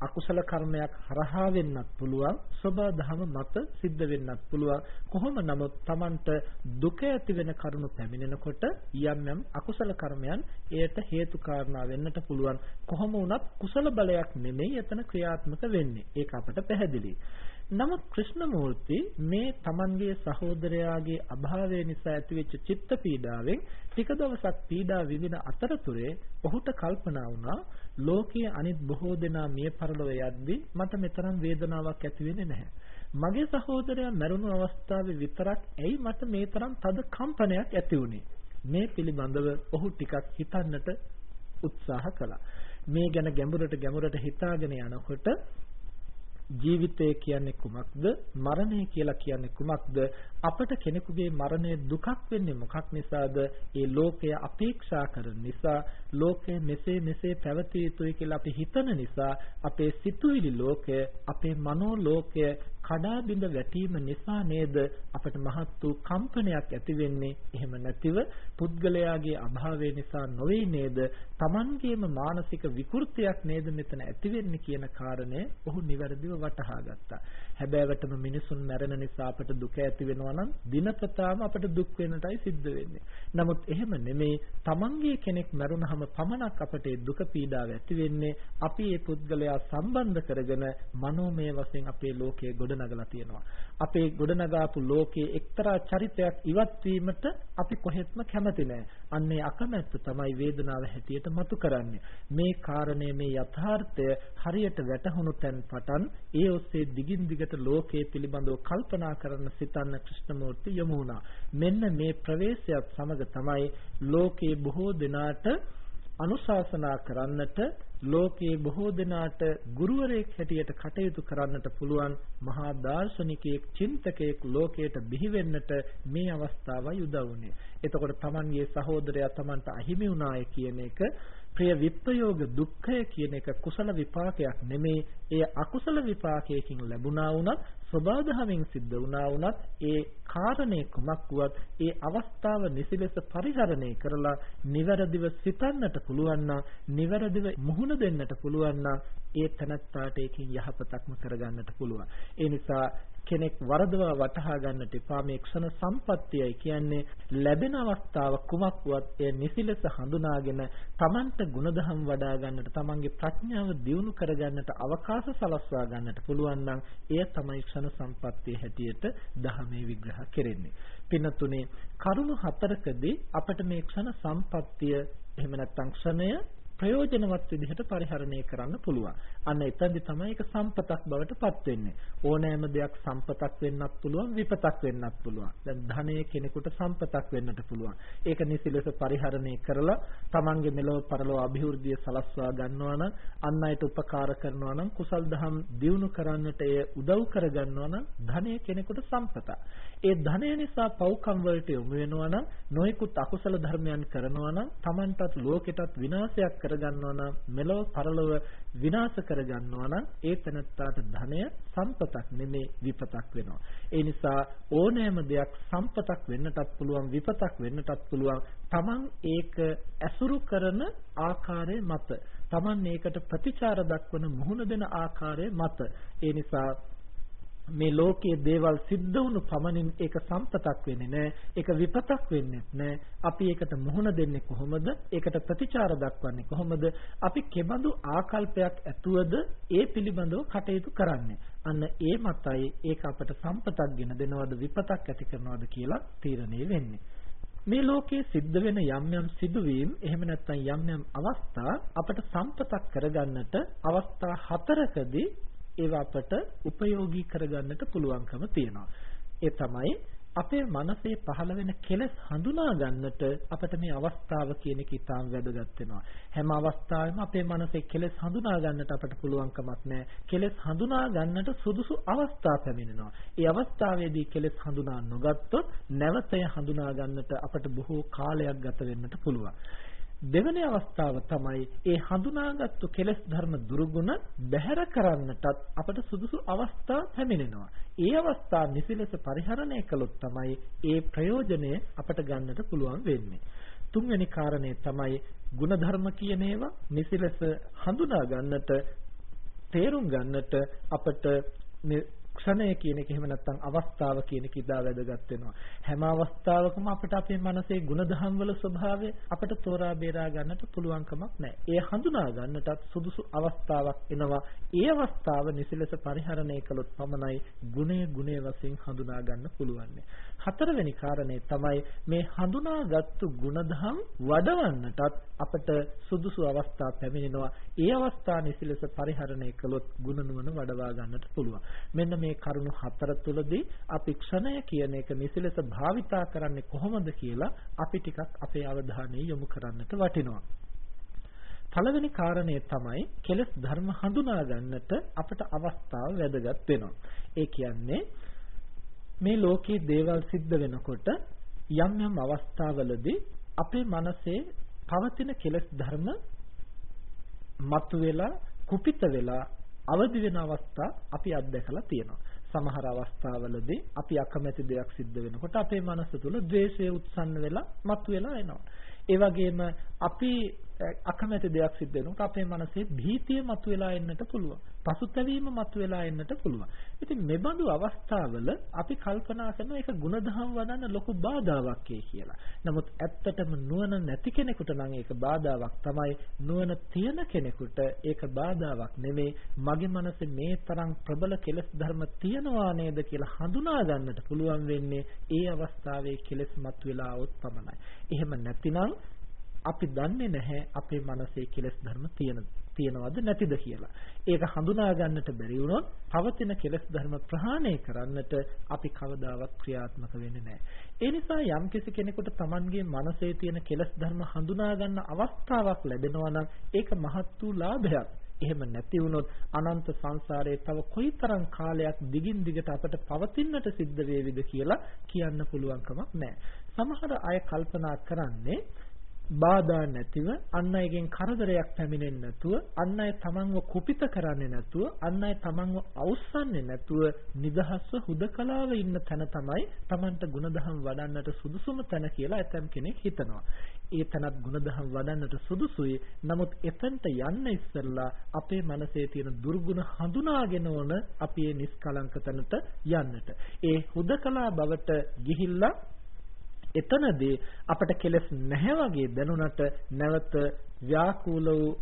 අකුසල කර්මයක් හරහා වෙන්නත් පුළුවන් සබා දහම මත සිද්ධ වෙන්නත් පුළුවන්. කොහොම නමුත් Tamanට දුක ඇති වෙන කරුණු පැමිණෙනකොට යම් යම් අකුසල කර්මයන් එයට හේතු කාරණා වෙන්නට පුළුවන්. කොහොම වුණත් කුසල බලයක් නෙමෙයි එතන ක්‍රියාත්මක වෙන්නේ. ඒක අපට පැහැදිලි නමුත් ක්‍රිෂ්ණමූර්ති මේ Tamanගේ සහෝදරයාගේ අභාවය නිසා ඇතිවෙච්ච චිත්ත පීඩාවෙන් ටික දවසක් පීඩා විඳින අතරතුරේ ඔහුට කල්පනා වුණා ලෝකයේ අනිත් බොහෝ දෙනා මිය පරලොව යද්දී මට මෙතරම් වේදනාවක් ඇති වෙන්නේ නැහැ. මගේ සහෝදරයා මැරුණු අවස්ථාවේ විතරක් ඇයි මට මේ තරම් තද කම්පනයක් ඇති වුනේ? මේ පිළිබඳව ඔහු ටිකක් හිතන්නට උත්සාහ කළා. මේ ගැන ගැඹුරට ගැඹුරට හිතාගෙන යනකොට ජීවිතය කියන්නේ කුමක්ද? මරණය කියලා කියන්නේ කුමක්ද? අපට කෙනෙකුගේ මරණය දුකක් වෙන්නේ මොකක් නිසාද? ඒ ලෝකය අපේක්ෂා කරන නිසා ලෝකය මෙසේ මෙසේ පැවතිය යුතුයි කියලා අපි හිතන නිසා අපේ සිතුවිලි ලෝකය අපේ මනෝ ලෝකය කඩා බිඳ වැටීම නිසා නේද අපට මහත් වූ කම්පනයක් ඇති වෙන්නේ? එහෙම නැතිව පුද්ගලයාගේ අභාවය නිසා නොවේ නේද? Tamanගේම මානසික විකෘතියක් නේද මෙතන ඇති වෙන්නේ කියන කාරණය ඔහු නිවැරදිව වටහා ගත්තා. හැබෑවටම මිනිසුන් මැරෙන නිසා අපට දුක ඇති වෙනවා නම් දිනපතාම අපට දුක් වෙනටයි සිද්ධ වෙන්නේ. නමුත් එහෙම නෙමෙයි Tamanගේ කෙනෙක් මැරුණහම පමණක් අපට දුක පීඩාව ඇති වෙන්නේ. අපි ඒ පුද්ගලයා සම්බන්ධ කරගෙන මනෝමය වශයෙන් අපේ ලෝකයේ ගොඩ ගොඩනගලා තියෙනවා. අපේ ගොඩනගාපු ලෝකයේ එක්තරා චරිතයක් ඉවත් වීමට අපි කොහෙත්ම කැමති නැහැ. අන්නේ අකමැත්ත තමයි වේදනාව හැටියට මතු කරන්නේ. මේ කාරණය මේ යථාර්ථය හරියට වැටහුණු තැන් පටන් ඒ ඔස්සේ දිගින් දිගට ලෝකයේ පිළිබඳව කල්පනා කරන සිතන්න ක්‍රිෂ්ණමූර්ති යොමු වුණා. මෙන්න මේ ප්‍රවේශයත් සමග තමයි ලෝකයේ බොහෝ දෙනාට අනුශාසනා කරන්නට ලෝකයේ බොහෝ දෙනාට ගුරුවරයෙක් හැටියට කටයුතු කරන්නට පුළුවන් මහා දාර්ශනිකයෙක් චින්තකයෙක් ලෝකයට බිහි වෙන්නට මේ අවස්ථාවයි උදව් වුනේ. එතකොට Tamanගේ සහෝදරයා Tamanට අහිමි වුණාය කියන එක ප්‍රිය විප්‍රයෝග දුක්ඛය කියන එක කුසල විපාකයක් නෙමේ. එය අකුසල විපාකයකින් ලැබුණා වුණත් ස්වභාවයෙන් සිද්ධ වුණා වුණත් ඒ කාරණේ කුමක් වුවත් ඒ අවස්ථාව නිසිලෙස පරිහරණය කරලා නිවැරදිව සිතන්නට පුළුවන් නම් නිවැරදිව මුහුණ දෙන්නට පුළුවන් නම් ඒ තනත්තාට ඒකෙන් යහපතක්ම කරගන්නට පුළුවන්. ඒ නිසා කෙනෙක් වරදවා වටහා ගන්නට එපා මේ ක්ෂණ සම්පත්තියයි කියන්නේ ලැබෙන අවස්ථාව කුමක්වත් එය නිසිලස හඳුනාගෙන Tamanට ಗುಣධම් වඩා ගන්නට Tamanගේ ප්‍රඥාව දියුණු කර ගන්නට අවකාශ සලස්වා ගන්නට පුළුවන් නම් එය තමයි ක්ෂණ සම්පත්තිය හැටියට දහමේ විග්‍රහ කෙරෙන්නේ. පින්නතුනේ කරුණු හතරකදී අපිට මේ ක්ෂණ සම්පත්තිය එහෙම නැත්නම් ක්ෂණය ප්‍රයෝජනවත් විදිහට පරිහරණය කරන්න පුළුවන්. අන්න එතෙන්දි තමයි ඒක සම්පතක් බවට පත් වෙන්නේ. ඕනෑම දෙයක් සම්පතක් වෙන්නත් පුළුවන් විපතක් වෙන්නත් පුළුවන්. දැන් ධනය කෙනෙකුට සම්පතක් වෙන්නට පුළුවන්. ඒක නිසිලස පරිහරණය කරලා තමන්ගේ මෙලොව පරලොව અભිවෘද්ධිය සලස්වා ගන්නවා නම් අන් අයට උපකාර කරනවා නම් කුසල් දහම් දියුණු කරන්නට එය උදව් කර ගන්නවා නම් ධනය කෙනෙකුට සම්පතක්. ඒ ධනය නිසා පව්කම් වලට යොමු වෙනවා නම් නොයෙකුත් අකුසල ධර්මයන් කරනවා නම් තමන්ටත් ලෝකෙටත් විනාශයක් කරගන්නවා නම් මෙලොව පරලොව විනාශ කරගන්නවා නම් ඒ තනත්තාට ධනය සම්පතක් නෙමේ විපතක් වෙනවා. ඒ නිසා ඕනෑම දෙයක් සම්පතක් වෙන්නටත් පුළුවන් විපතක් වෙන්නටත් පුළුවන්. Taman ඒක ඇසුරු කරන ආකාරය මත Taman ඒකට ප්‍රතිචාර දක්වන මුහුණ දෙන ආකාරය මත ඒ නිසා මේ ලෝකයේ දේවල් සිද්ධ වුණු පමණින් ඒක සම්පතක් වෙන්නේ නැහැ. ඒක විපතක් වෙන්නේ නැහැ. අපි ඒකට මුහුණ දෙන්නේ කොහොමද? ඒකට ප්‍රතිචාර දක්වන්නේ කොහොමද? අපි කෙබඳු ආකල්පයක් ඇතුවද ඒ පිළිබඳව කටයුතු කරන්නේ. අන්න ඒ මතයි ඒක අපට සම්පතක් ගෙන දෙනවද විපතක් ඇති කරනවද කියලා තීරණය වෙන්නේ. මේ ලෝකයේ සිද්ධ වෙන යම් යම් සිදුවීම් එහෙම නැත්නම් යම් යම් අවස්ථා අපට සම්පතක් කරගන්නට අවස්ථා හතරකදී ඒවා අපට උපයෝගී කරගන්නට පුළුවන්කම තියෙනවා. ඒ තමයි අපේ මනසේ පහළ වෙන කෙලෙස් හඳුනා ගන්නට අපිට මේ අවස්ථාව කියන එක ඉතාම වැදගත් වෙනවා. හැම අවස්ථාවෙම අපේ මනසේ කෙලෙස් හඳුනා ගන්නට අපිට පුළුවන්කමක් නැහැ. කෙලෙස් හඳුනා ගන්නට සුදුසු අවස්ථා පැමිණෙනවා. ඒ අවස්ථාවේදී කෙලෙස් හඳුනා නොගත්තොත් නැවතය හඳුනා ගන්නට අපිට බොහෝ කාලයක් ගත වෙන්නට පුළුවන්. දෙවැනි අවස්ථාව තමයි ඒ හඳුනාගත්තු කෙලෙස් ධර්ම දුරුගුණ බැහැර කරන්නටත් අපට සුදුසු අවස්ථා පැමිණෙනවා. ඒ අවස්ථා නිසිලස පරිහරණය කළොත් තමයි ඒ ප්‍රයෝජනය අපට ගන්නට පුළුවන් වෙන්නේ. තුන්වෙනි කාරණේ තමයි ಗುಣධර්ම කියන ඒවා නිසිලස හඳුනා ගන්නට තේරුම් ගන්නට අපට ක්ෂණය කියන එක එහෙම නැත්නම් අවස්ථාව කියන එක ඉදා වැදගත් වෙනවා. හැම අවස්ථාවකම අපිට අපේ මනසේ ගුණධම් වල ස්වභාවය අපිට තෝරා බේරා ගන්නට පුළුවන්කමක් නැහැ. ඒ හඳුනා ගන්නටත් සුදුසු අවස්ථාවක් එනවා. ඒ අවස්ථාව නිසිලස පරිහරණය කළොත් පමණයි ගුණය ගුණය වශයෙන් හඳුනා ගන්න පුළුවන්. හතරවෙනි කාරණේ තමයි මේ හඳුනාගත්තු ගුණධම් වඩවන්නටත් අපට සුදුසු අවස්ථා පැමිණෙනවා. ඒ අවස්ථා නිසිලස පරිහරණය කළොත් ගුණනුවණ වඩවා ගන්නට පුළුවන්. මෙන්න මේ කරුණු හතර තුලදී අපි ක්ෂණය කියන එක නිසිලස භාවිතා කරන්නේ කොහොමද කියලා අපි ටිකක් අපේ අවධානය යොමු කරන්නට වටිනවා. පළවෙනි කාරණය තමයි කෙලස් ධර්ම හඳුනා ගන්නට අපට අවස්ථාව වැදගත් වෙනවා. ඒ කියන්නේ මේ ලෝකයේ දේවල් සිද්ධ වෙනකොට යම් යම් අවස්ථාවලදී අපේ මනසේ පවතින කෙලස් ධර්ම මතුවෙලා කුපිත වෙලා අවදි වෙන අවස්ථා අපි අත්දැකලා තියෙනවා. සමහර අවස්ථාවලදී අපි අකමැති දෙයක් සිද්ධ වෙනකොට අපේ මනස තුළ ද්වේෂය උත්සන්න වෙලා මතුවෙලා එනවා. ඒ වගේම අපි අකමැති දෙයක් සිද්ධ වෙනකොට අපේ මනසේ භීතිය මතුවලා එන්නට පුළුවන්. පසුතැවීම මතුවලා එන්නට පුළුවන්. ඉතින් මෙබඳු අවස්ථාවල අපි කල්පනා කරන එක ಗುಣධම් වදන්න ලොකු බාධාවක් කියලා. නමුත් ඇත්තටම නුවණ නැති කෙනෙකුට නම් ඒක බාධාවක් තමයි. නුවණ තියෙන කෙනෙකුට ඒක බාධාවක් නෙමේ. මගේ මනසේ මේ තරම් ප්‍රබල කෙලෙස් ධර්ම තියනවා නේද කියලා හඳුනා ගන්නට පුළුවන් වෙන්නේ ඒ අවස්ථාවේ කෙලෙස් මතුවලා આવොත් පමණයි. එහෙම නැතිනම් අපි දන්නේ නැහැ අපේ මනසේ කෙලෙස් ධර්ම තියෙන තියෙනවද නැතිද කියලා. ඒක හඳුනා ගන්නට බැරි වුණොත් පවතින කෙලෙස් ධර්ම ප්‍රහාණය කරන්නට අපි කවදාවත් ක්‍රියාත්මක වෙන්නේ නැහැ. ඒ නිසා යම්කිසි කෙනෙකුට Tamanගේ මනසේ තියෙන කෙලෙස් ධර්ම හඳුනා ගන්න අවස්ථාවක් ලැබෙනවා නම් ඒක මහත් වූ ලාභයක්. එහෙම නැති වුණොත් අනන්ත සංසාරයේ තව කොයිතරම් කාලයක් දිගින් දිගට අපට පවතින්නට සිද්ධ වේවිද කියලා කියන්න පුළුවන් කමක් නැහැ. සමහර අය කල්පනා කරන්නේ බාධා නැතිව අන් අයගෙන් කරදරයක් පැමිණෙන්නේ නැතුව අන් අය තමන්ව කුපිත කරන්නේ නැතුව අන් අය තමන්ව අවුස්සන්නේ නැතුව නිදහස්ව හුදකලාව ඉන්න තැන තමයි තමන්ට ಗುಣධම් වඩන්නට සුදුසුම තැන කියලා ඇතම් කෙනෙක් හිතනවා. ඒ තැනත් ಗುಣධම් වඩන්නට සුදුසුයි. නමුත් එතනට යන්න ඉස්සෙල්ලා අපේ මනසේ තියෙන දුර්ගුණ හඳුනාගෙන ඕන අපි මේ නිස්කලංක තැනට යන්නට. ඒ හුදකලා බවට ගිහිල්ලා එතනදී අපට කෙලස් නැහැ වගේ දැනුණට නැවත ව්‍යාකූල වූ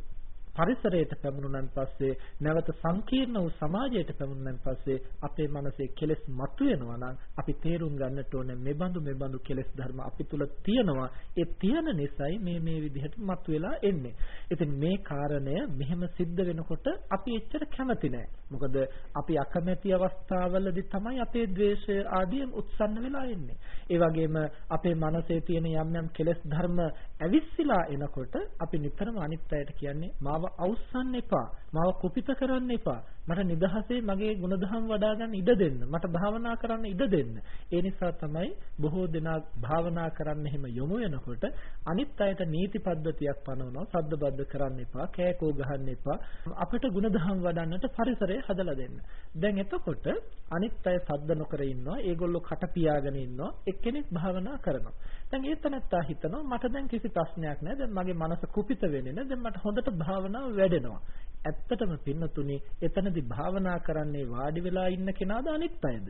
පරිසරයට පැමුණුනන් පස්සේ නැවත සංකීර්ණ වූ සමාජයට පැමුණුනන් පස්සේ අපේ මනසේ කෙලෙස් මතුවෙනවා නම් අපි තේරුම් ගන්නට ඕනේ මේ බඳු මේ බඳු කෙලෙස් ධර්ම අපි තුල තියෙනවා ඒ තියෙන නිසායි මේ මේ විදිහට මතුවලා එන්නේ. ඉතින් මේ කාරණය මෙහෙම සිද්ධ වෙනකොට අපි එච්චර කැමති නෑ. මොකද අපි අකමැති අවස්ථාවලදී තමයි අපේ ද්වේෂය ආදී උත්සන්න වෙලා එන්නේ. ඒ වගේම අපේ මනසේ තියෙන යම් යම් කෙලෙස් ධර්ම ඇවිස්සලා එනකොට අපි නිතරම අනිත් අයට කියන්නේ මාව මාව අවුස්සන්න එපා. මාව කුපිත කරන්න එපා. මට නිදහසේ මගේ ගුණධම් වඩා ගන්න ඉඩ දෙන්න. මට භාවනා කරන්න ඉඩ දෙන්න. ඒ නිසා තමයි බොහෝ දෙනා භාවනා කරන්න එහෙම යොමු වෙනකොට අනිත් අයට නීති පද්ධතියක් පනවනවා. සද්දබද්ද කරන්න එපා, කෑකෝ ගහන්න එපා. අපිට ගුණධම් වඩන්නට පරිසරය හදලා දෙන්න. දැන් එතකොට අනිත් අය සද්ද නොකර ඉන්නවා. ඒගොල්ලෝ කට පියාගෙන ඉන්නවා. එක්කෙනෙක් භාවනා කරනවා. දැන් ඒ තනත්තා හිතනවා මට දැන් කිසි ප්‍රශ්නයක් නැහැ. දැන් මගේ මනස කුපිත වෙන්නේ නැහැ. දැන් මට හොඳට භාවනාව වැඩෙනවා. ඇත්තටම පින්නතුනේ එතනදී භාවනා කරන්නේ වාඩි වෙලා ඉන්න කෙනාද අනිත් අයද?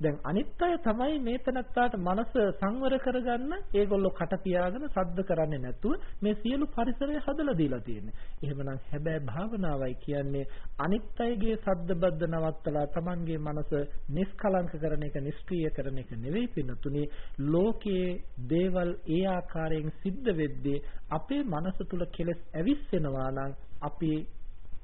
දැන් අනිත් අය තමයි මේ තනත්තාට මනස සංවර කරගන්න ඒගොල්ලෝ කට පියාගෙන සද්ද කරන්නේ නැතුව මේ සියලු පරිසරය හදලා දීලා තියෙන්නේ. එහෙමනම් හැබැයි භාවනාවයි කියන්නේ අනිත් අයගේ සද්ද බද්ද නවත්තලා Tamanගේ මනස නිස්කලංක කරන එක නිෂ්ක්‍රීය කරන එක නෙවෙයි පින්නතුනේ ලෝකයේ දේවල් ඒ ආකාරයෙන් සිද්ධ වෙද්දී අපේ මනස තුල කෙලෙස් ඇවිස්සෙනවා නම් අපේ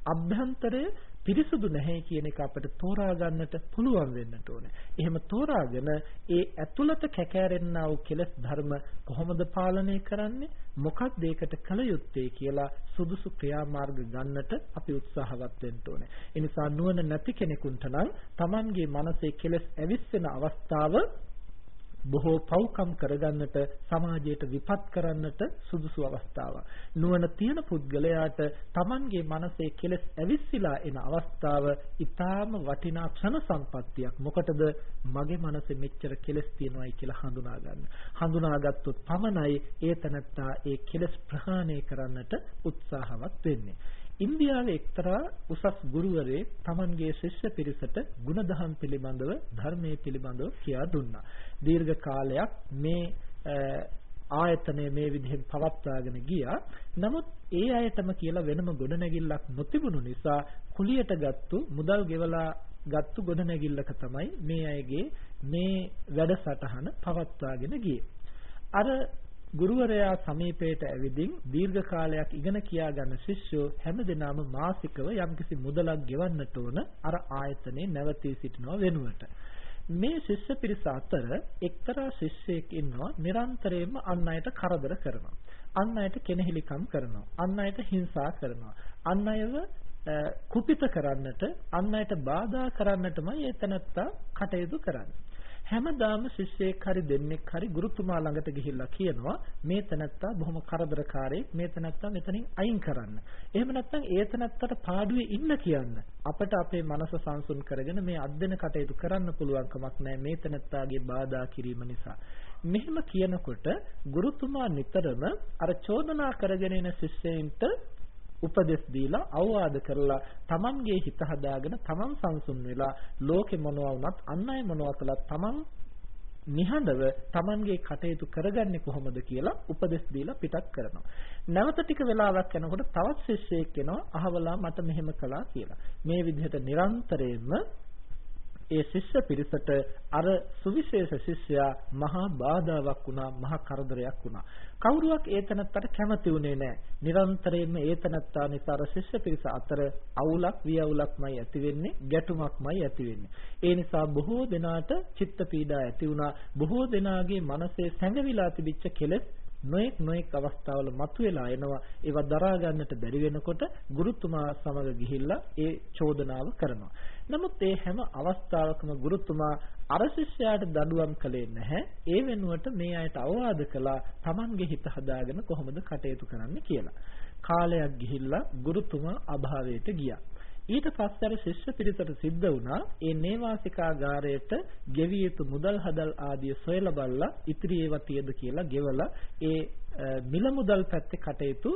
අභ්‍යන්තරය පිරිසුදු නැහැ කියන එක අපිට තෝරා ගන්නට පුළුවන් වෙන්නට ඕනේ. එහෙම තෝරාගෙන ඒ ඇතුළත කැකෑරෙන්නා වූ කෙලෙස් ධර්ම කොහොමද පාලනය කරන්නේ? මොකක්ද ඒකට කළ යුත්තේ කියලා සුදුසු ක්‍රියාමාර්ග ගන්නට අපි උත්සාහවත් වෙන්න ඕනේ. ඒ නිසා නුවණ නැති කෙනෙකුට නම් Tamanගේ මනසේ කෙලෙස් ඇවිස්සෙන අවස්ථාව බොහෝ පව්කම් කරගන්නට සමාජයට විපත් කරන්නට සුදුසු අවස්ථාවක්. නුවණ තියෙන පුද්ගලයාට Tamanගේ මනසේ කෙලෙස් ඇවිස්සීලා එන අවස්ථාව ඊටාම වටිනා ක්ෂණ සම්පත්තියක්. මොකටද මගේ මනසේ මෙච්චර කෙලෙස් තියෙනවායි කියලා හඳුනා ගන්න. හඳුනාගත්තොත් පමණයි ඒ තනත්තා ඒ කෙලෙස් ප්‍රහාණය කරන්නට උත්සාහවත් වෙන්නේ. ඉන්දියාවේ එක්තරා උසස් ගුරුවරයෙක් Tamanගේ ශිෂ්‍ය පිරිසට ಗುಣධම් පිළිබඳව ධර්මයේ පිළිබඳව කියා දුන්නා. දීර්ඝ කාලයක් මේ ආයතනය මේ විදිහෙන් පවත්වාගෙන ගියා. නමුත් ඒ අයටම කියලා වෙනම ගොඩනැගිල්ලක් නොතිබුණු නිසා කුලියට ගත්තු මුදල් ගෙවලා ගත්තු ගොඩනැගිල්ලක තමයි මේ අයගේ මේ වැඩසටහන පවත්වාගෙන ගියේ. අර ගුරුවරයා සමීපයට ඇවිදින් දීර්ඝ කාලයක් ඉගෙන කියා ගන්න ශිෂ්‍යෝ හැමදෙනාම මාසිකව යම්කිසි මුදලක් ගෙවන්නට ඕන අර ආයතනයේ නැවතී සිටිනවා වෙනුවට. මේ ශිෂ්‍ය පිරිස අතර එක්තරා ශිෂ්‍යයෙක් ඉන්නවා නිරන්තරයෙන්ම අන් අයට කරදර කරනවා. අන් අයට කෙනෙහිලිකම් කරනවා. අන් අයට හිංසා කරනවා. අන් අයව කුපිත කරන්නට අන් අයට බාධා කරන්නටමයි ඒ තනත්තා කටයුතු කරන්නේ. හැමදාම ශිෂ්‍යයෙක් හරි දෙන්නෙක් හරි ගුරුතුමා ළඟට ගිහිල්ලා කියනවා මේ තැනත්තා බොහොම කරදරකාරයෙක් මේ තැනත්තා මෙතනින් අයින් කරන්න. එහෙම නැත්නම් ඒ තැනත්තට පාඩුවේ ඉන්න කියන්න. අපට අපේ මනස සංසුන් කරගෙන මේ අධ්‍යයන කටයුතු කරන්න පුළුවන් කමක් නැහැ මේ තැනත්තාගේ බාධා කිරීම නිසා. මෙහෙම කියනකොට ගුරුතුමා නිතරම අර චෝදනා කරගෙන එන ශිෂ්‍යයින්ට උපදෙස් දීලා අවවාද කරලා Tamanගේ හිත හදාගෙන Taman සංසුන් වෙලා ලෝකෙ මොනවා වුණත් අන් අය මොනවා කළත් Taman නිහඬව Tamanගේ කටයුතු කරගන්නේ කොහොමද කියලා උපදෙස් දීලා පිටත් කරනවා. නැවත ටික වෙලාවක් යනකොට තවත් ශිෂ්‍යයෙක් එනවා අහවලා මට මෙහෙම කළා කියලා. මේ විදිහට නිරන්තරයෙන්ම ඒ ශිෂ්‍ය පිරිසට අර සුවිශේෂ ශිෂ්‍යයා මහා බාධාවක් වුණා මහා කරදරයක් වුණා. කවුරුවක් ඒතනත්තට කැමති වුණේ නැහැ. නිරන්තරයෙන්ම ඒතනත්තා නිසා අර ශිෂ්‍ය පිරිස අතර අවුලක් වියවුලක්මයි ඇති වෙන්නේ ගැටුමක්මයි ඇති වෙන්නේ. ඒ නිසා බොහෝ දෙනාට චිත්ත පීඩා ඇති වුණා. බොහෝ දෙනාගේ මනසේ සැඟවිලා තිබිච්ච කෙලෙස් නොඑක් නොඑක් අවස්ථාවල මතුවලා එනවා. ඒවා දරා ගන්නට බැරි වෙනකොට ගුරුතුමා සමග ගිහිල්ලා ඒ චෝදනාව කරනවා. නමුත් ඒ හැම අවස්ථාවකම ගුරුතුමා අර ශිෂ්‍යයාට දඬුවම් කළේ නැහැ. ඒ වෙනුවට මේ අයට අවවාද කළා Tamanගේ හිත හදාගෙන කොහොමද කටයුතු කරන්න කියලා. කාලයක් ගිහිල්ලා ගුරුතුමා අභාවයට ගියා. ඊට පස්සේ අර ශිෂ්‍ය පිරිසට සිද්ධ වුණා ඒ නේවාසිකාගාරයට ගෙවිය යුතු මුදල් හදල් ආදිය සොයලා බලලා ඉතිරි ඒවා තියද කියලා ගෙවලා ඒ මිල මුදල් පැත්තේ කටයුතු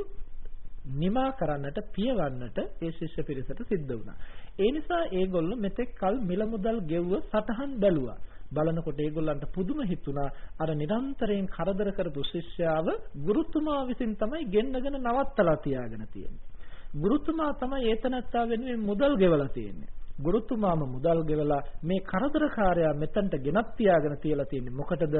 නිමා කරන්නට පියවන්නට ඒ ශිෂ්‍ය පිරිසට සිද්ධ වුණා. ඒ නිසා ඒගොල්ලෝ මෙතෙක් කල මිල මුදල් ගෙව්ව සටහන් බැලුවා. බලනකොට ඒගොල්ලන්ට පුදුම හිතුණා අර නිරන්තරයෙන් කරදර කරපු ශිෂ්‍යයාව ගුරුතුමා විසින් තමයි ගෙන්නගෙන නවත්තලා තියාගෙන තියෙන්නේ. ගුරුතුමා තමයි ඒතනත්තා වෙනුවෙන් මුදල් ගෙවලා තියෙන්නේ. ගුරුතුමාම මුදල් ගෙවලා මේ කරදරකාරයා මෙතනට ගෙනත් තියාගෙන තියලා තියෙන්නේ. මොකටද?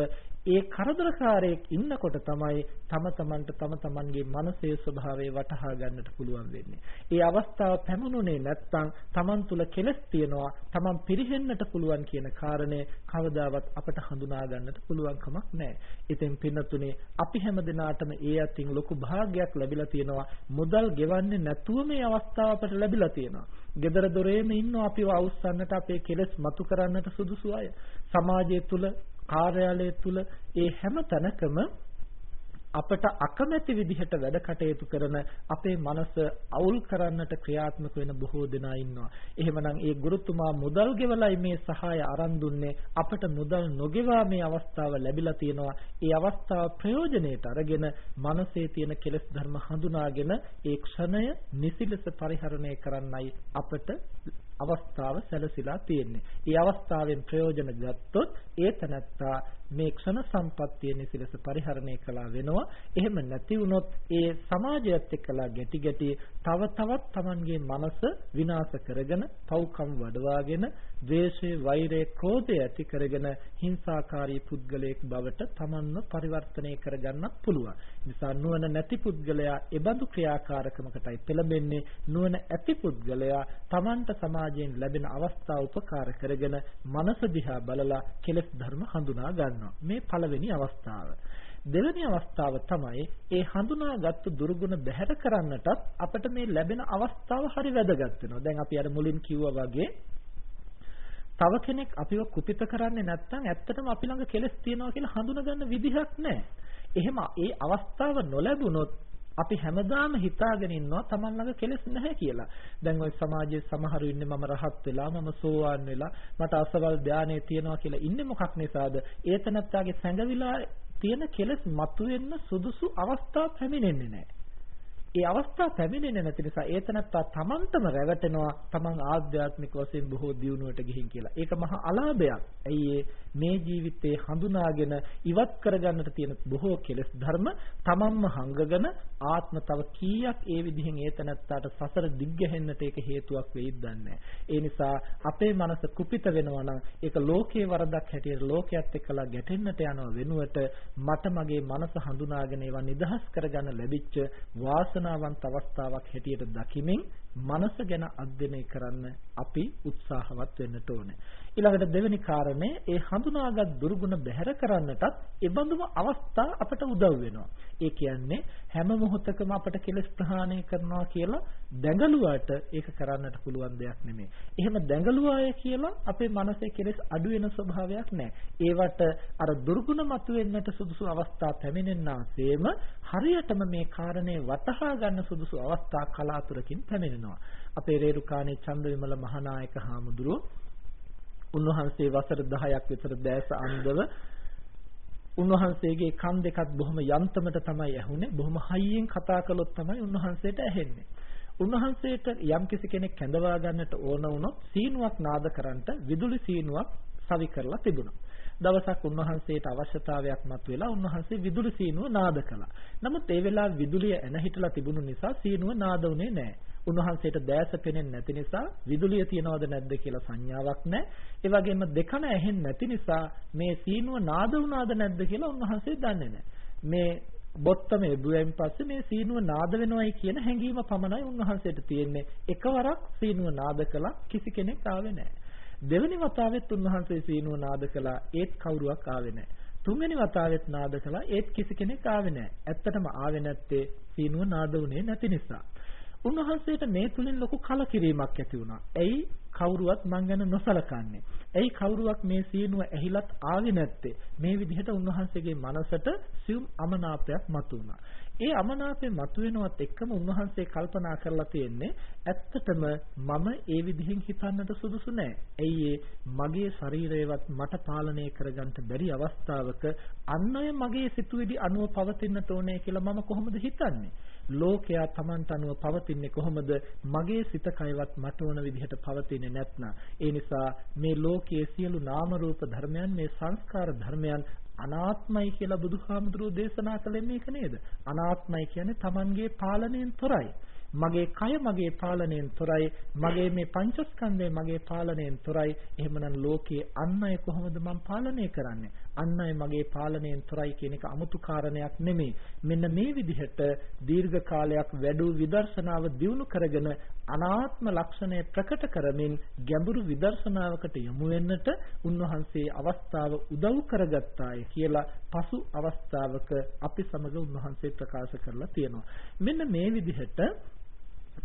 ඒ කරදරකාරයෙක් ඉන්නකොට තමයි තම තමන්ට තම තමන්ගේ මනසේ ස්වභාවය වටහා ගන්නට පුළුවන් වෙන්නේ. ඒ අවස්ථාව පැමුණුනේ නැත්නම් තමන් තුල කෙලස් තියනවා, තමන් පිරිහෙන්නට පුළුවන් කියන කාරණය කවදාවත් අපට හඳුනා ගන්නට පුළුවන් කමක් නැහැ. ඉතින් පින්නතුනේ අපි හැමදිනාටම ඒ අතින් ලොකු භාගයක් ලැබිලා තියෙනවා. මුදල් ගෙවන්නේ නැතුව මේ අවස්ථාව අපට ලැබිලා තියෙනවා. Gedara doreම ඉන්නවා අපිව අවුස්සන්නට අපේ කෙලෙස් මතු කරන්නට සුදුසු අය. සමාජය තුල, කාර්යාලය තුල ඒ හැම තැනකම අපට අකමැති විදිහට වැඩ කටයුතු කරන අපේ මනස අවුල් කරන්නට ක්‍රියාත්මක වෙන බොහෝ දෙනා ඉන්නවා. එහෙමනම් ඒ ගුරුතුමා මුදල් ගෙවලයි මේ සහාය අරන් දුන්නේ අපට මුදල් නොගෙවා මේ අවස්ථාව ලැබිලා තියෙනවා. ඒ අවස්ථාව ප්‍රයෝජනෙට අරගෙන මනසේ තියෙන කෙලෙස් ධර්ම හඳුනාගෙන ඒ ක්ෂණය නිසිලස පරිහරණය කරන්නයි අපට අවස්ථාව සැලසීලා තියෙන්නේ. ඒ අවස්ථාවෙන් ප්‍රයෝජන ගත්තොත් ඒ තනත්තා මේ ක්ෂණ සම්පත්තිය නිසිලස පරිහරණය කළා වෙනවා. එහෙම නැති වුණොත් ඒ සමාජයත් එක්කලා ගැටි ගැටි තව තවත් Tamanගේ මනස විනාශ කරගෙන, පව්කම් වඩවාගෙන, ද්වේෂය, වෛරය, ක්‍රෝධය ඇති කරගෙන හිංසාකාරී පුද්ගලයෙක් බවට Tamanව පරිවර්තනය කරගන්නත් පුළුවන්. නිසා නුවණ නැති පුද්ගලයා එබඳු ක්‍රියාකාරකමකටයි පෙළඹෙන්නේ. නුවණ ඇති පුද්ගලයා Tamanට සමාජයෙන් ලැබෙන අවස්ථා උපකාර කරගෙන මනස දිහා බලලා කෙලෙස් ධර්ම හඳුනා ගන්නවා. මේ පළවෙනි අවස්ථාව. දෙවෙනි අවස්ථාව තමයි ඒ හඳුනාගත්තු දුර්ගුණ බැහැර කරන්නටත් අපිට මේ ලැබෙන අවස්ථාව හරි වැදගත් වෙනවා. දැන් අපි අර මුලින් කිව්වා වගේ තව කෙනෙක් අපිව කුපිත කරන්නේ නැත්නම් ඇත්තටම අපි ළඟ කෙලස් තියෙනවා කියලා හඳුනගන්න විදිහක් නැහැ. එහෙම ඒ අවස්ථාව නොලැබුණොත් අපි හැමදාම හිතාගෙන ඉන්නවා Taman ළඟ කෙලෙස් නැහැ කියලා. දැන් ওই සමාජයේ සමහරු ඉන්නේ මම රහත් වෙලා මම සෝවාන් වෙලා මට අසවල් ධානයේ තියනවා කියලා ඉන්නේ මොකක් නිසාද? ඒතනත්තාගේ සැඟවිලා තියෙන කෙලෙස් මතුවෙන්න සුදුසු අවස්ථා පැමිණෙන්නේ නැහැ. ඒ අවස්ථාව පැමිණෙන්නේ නැති නිසා ඒතනත්තා තමන්ටම රැවටෙනවා තමන් ආධ්‍යාත්මික වශයෙන් බොහෝ දියුණුවට ගිහින් කියලා. ඒක මහා අලාභයක්. ඇයි මේ ජීවිතේ හඳුනාගෙන ඉවත් කරගන්නට තියෙන බොහෝ කෙලෙස් ධර්ම තමන්ම හංගගෙන ආත්ම තව කීයක් ඒ විදිහෙන් ඒතනත්තාට සසර දිග්ගැහෙන්නට ඒක හේතුවක් වෙයිද දන්නේ ඒ නිසා අපේ මනස කුපිත වෙනවා නම් ඒක ලෝකේ වරදක් හැටියට ලෝකයක් එක්කලා ගැටෙන්නට යනව වෙනුවට මට මගේ මනස හඳුනාගෙන ඒවා නිදහස් කරගන්න ලැබිච්ච වාස වාසනාවන්ත අවස්ථාවක් හැටියට දකිමින් මනස ගැන අධ්‍යයනය කරන්න අපි උත්සාහවත් වෙන්නට ඕනේ. ඊළඟට දෙවෙනි කාරණේ ඒ හඳුනාගත් දුර්ගුණ බැහැර කරන්නටත් ඒබඳුම අවස්ථා අපට උදව් වෙනවා. ඒ කියන්නේ හැම මොහොතකම අපට කෙලස් ප්‍රහාණය කරනවා කියලා දැඟලුවාට ඒක කරන්නට පුළුවන් දෙයක් නෙමෙයි. එහෙම දැඟලුවාය කියලා අපේ මනසේ කෙලස් අඩු වෙන ස්වභාවයක් නැහැ. ඒවට අර දුර්ගුණ මතුවෙන්නට සුදුසු අවස්ථා පැමිණෙන්නාseම හරියටම මේ කාරණේ වටහා ගන්න සුදුසු අවස්ථා කලාතුරකින් පැමිණෙනවා. අපේ රේරුකාණේ චන්දවිමල මහානායක හාමුදුරුවෝ උන්වහන්සේ වසර 10ක් විතර දැස අන්දව උන්වහන්සේගේ කන් දෙකත් බොහොම යන්තමට තමයි ඇහුනේ බොහොම හයියෙන් කතා කළොත් තමයි උන්වහන්සේට ඇහෙන්නේ උන්වහන්සේට යම් කිසි කෙනෙක් කැඳවා ගන්නට ඕන වුණොත් සීනුවක් නාද කරන්නට විදුලි සීනුවක් සවි කරලා තිබුණා දවසක් උන්වහන්සේට අවශ්‍යතාවයක් මතුවෙලා උන්වහන්සේ විදුලි සීනුව නාද කළා. නමුත් ඒ වෙලාව විදුලිය එන හිටලා තිබුණු නිසා සීනුව නාද වුණේ නැහැ. උන්වහන්සේට දැස පෙනෙන්නේ නැති නිසා විදුලිය තියනවද නැද්ද කියලා සංඥාවක් නැහැ. ඒ වගේම දෙකන ඇහෙන්නේ නැති නිසා මේ සීනුව නාද වුණාද නැද්ද කියලා උන්වහන්සේ දන්නේ නැහැ. මේ බොත්තම එබුවෙන් පස්සේ මේ සීනුව නාද වෙනවයි කියන හැඟීම පමණයි උන්වහන්සේට තියෙන්නේ. එකවරක් සීනුව නාද කළා කිසි කෙනෙක් ආවේ නැහැ. දෙවෙනි වතාවෙත් උන්වහන්සේ සීනුව නාද කළා ඒත් කවුරුවක් ආවේ නැහැ. තුන්වෙනි වතාවෙත් නාද කළා ඒත් කිසි කෙනෙක් ආවේ නැහැ. ඇත්තටම ආවේ නැත්තේ සීනුව නාද වුණේ නැති නිසා. උන්වහන්සේට මේ තුලින් ලොකු කලකිරීමක් ඇති වුණා. එයි කවුරුවත් මං ගැන නොසලකන්නේ. එයි කවුරුවක් මේ සීනුව ඇහිලත් ආවේ නැත්තේ. මේ විදිහට උන්වහන්සේගේ මනසට සියුම් අමනාපයක් මතුවුණා. ඒ අමනාපය මතුවෙනවත් එක්කම උන්වහන්සේ කල්පනා කරලා තියෙන්නේ ඇත්තටම මම ඒ විදිහෙන් හිතන්නට සුදුසු නෑ. ඇයි මගේ ශරීරයවත් මට පාලනය කරගන්න බැරි අවස්ථාවක අන් අය මගේ සිතුවිලි අනුව පවතින්නට ඕනේ කියලා මම කොහොමද හිතන්නේ? ලෝකයා Tamanට අනුව පවතින්නේ කොහොමද? මගේ සිත කයවත් මට ඕන විදිහට පවතින්නේ නැත්නම්. ඒ නිසා මේ ලෝකයේ සියලු නාම රූප ධර්මයන් මේ සංස්කාර ධර්මයන් අනාත්මයි කියලා බුදුහාමුදුරුවෝ දේශනා කළේ මේක නේද? අනාත්මයි කියන්නේ Tamanගේ පාලනයෙන් තොරයි. මගේ කය මගේ පාලනයෙන් තොරයි මගේ මේ පංචස්කන්ධය මගේ පාලනයෙන් තොරයි. එහෙමනම් ලෝකයේ අන් අය කොහොමද මම පාලනය කරන්නේ? අන් අය මගේ පාලනයෙන් තොරයි කියන එක 아무තු කාරණයක් නෙමෙයි. මෙන්න මේ විදිහට දීර්ඝ කාලයක් වැඩි විදර්ශනාව දියුණු කරගෙන අනාත්ම ලක්ෂණය ප්‍රකට කරමින් ගැඹුරු විදර්ශනාවකට යොමු වෙන්නට උන්වහන්සේ අවස්ථාව උදව් කරගත්තාය කියලා පසු අවස්ථාවක අපි සමග උන්වහන්සේ ප්‍රකාශ කරලා තියෙනවා. මෙන්න මේ විදිහට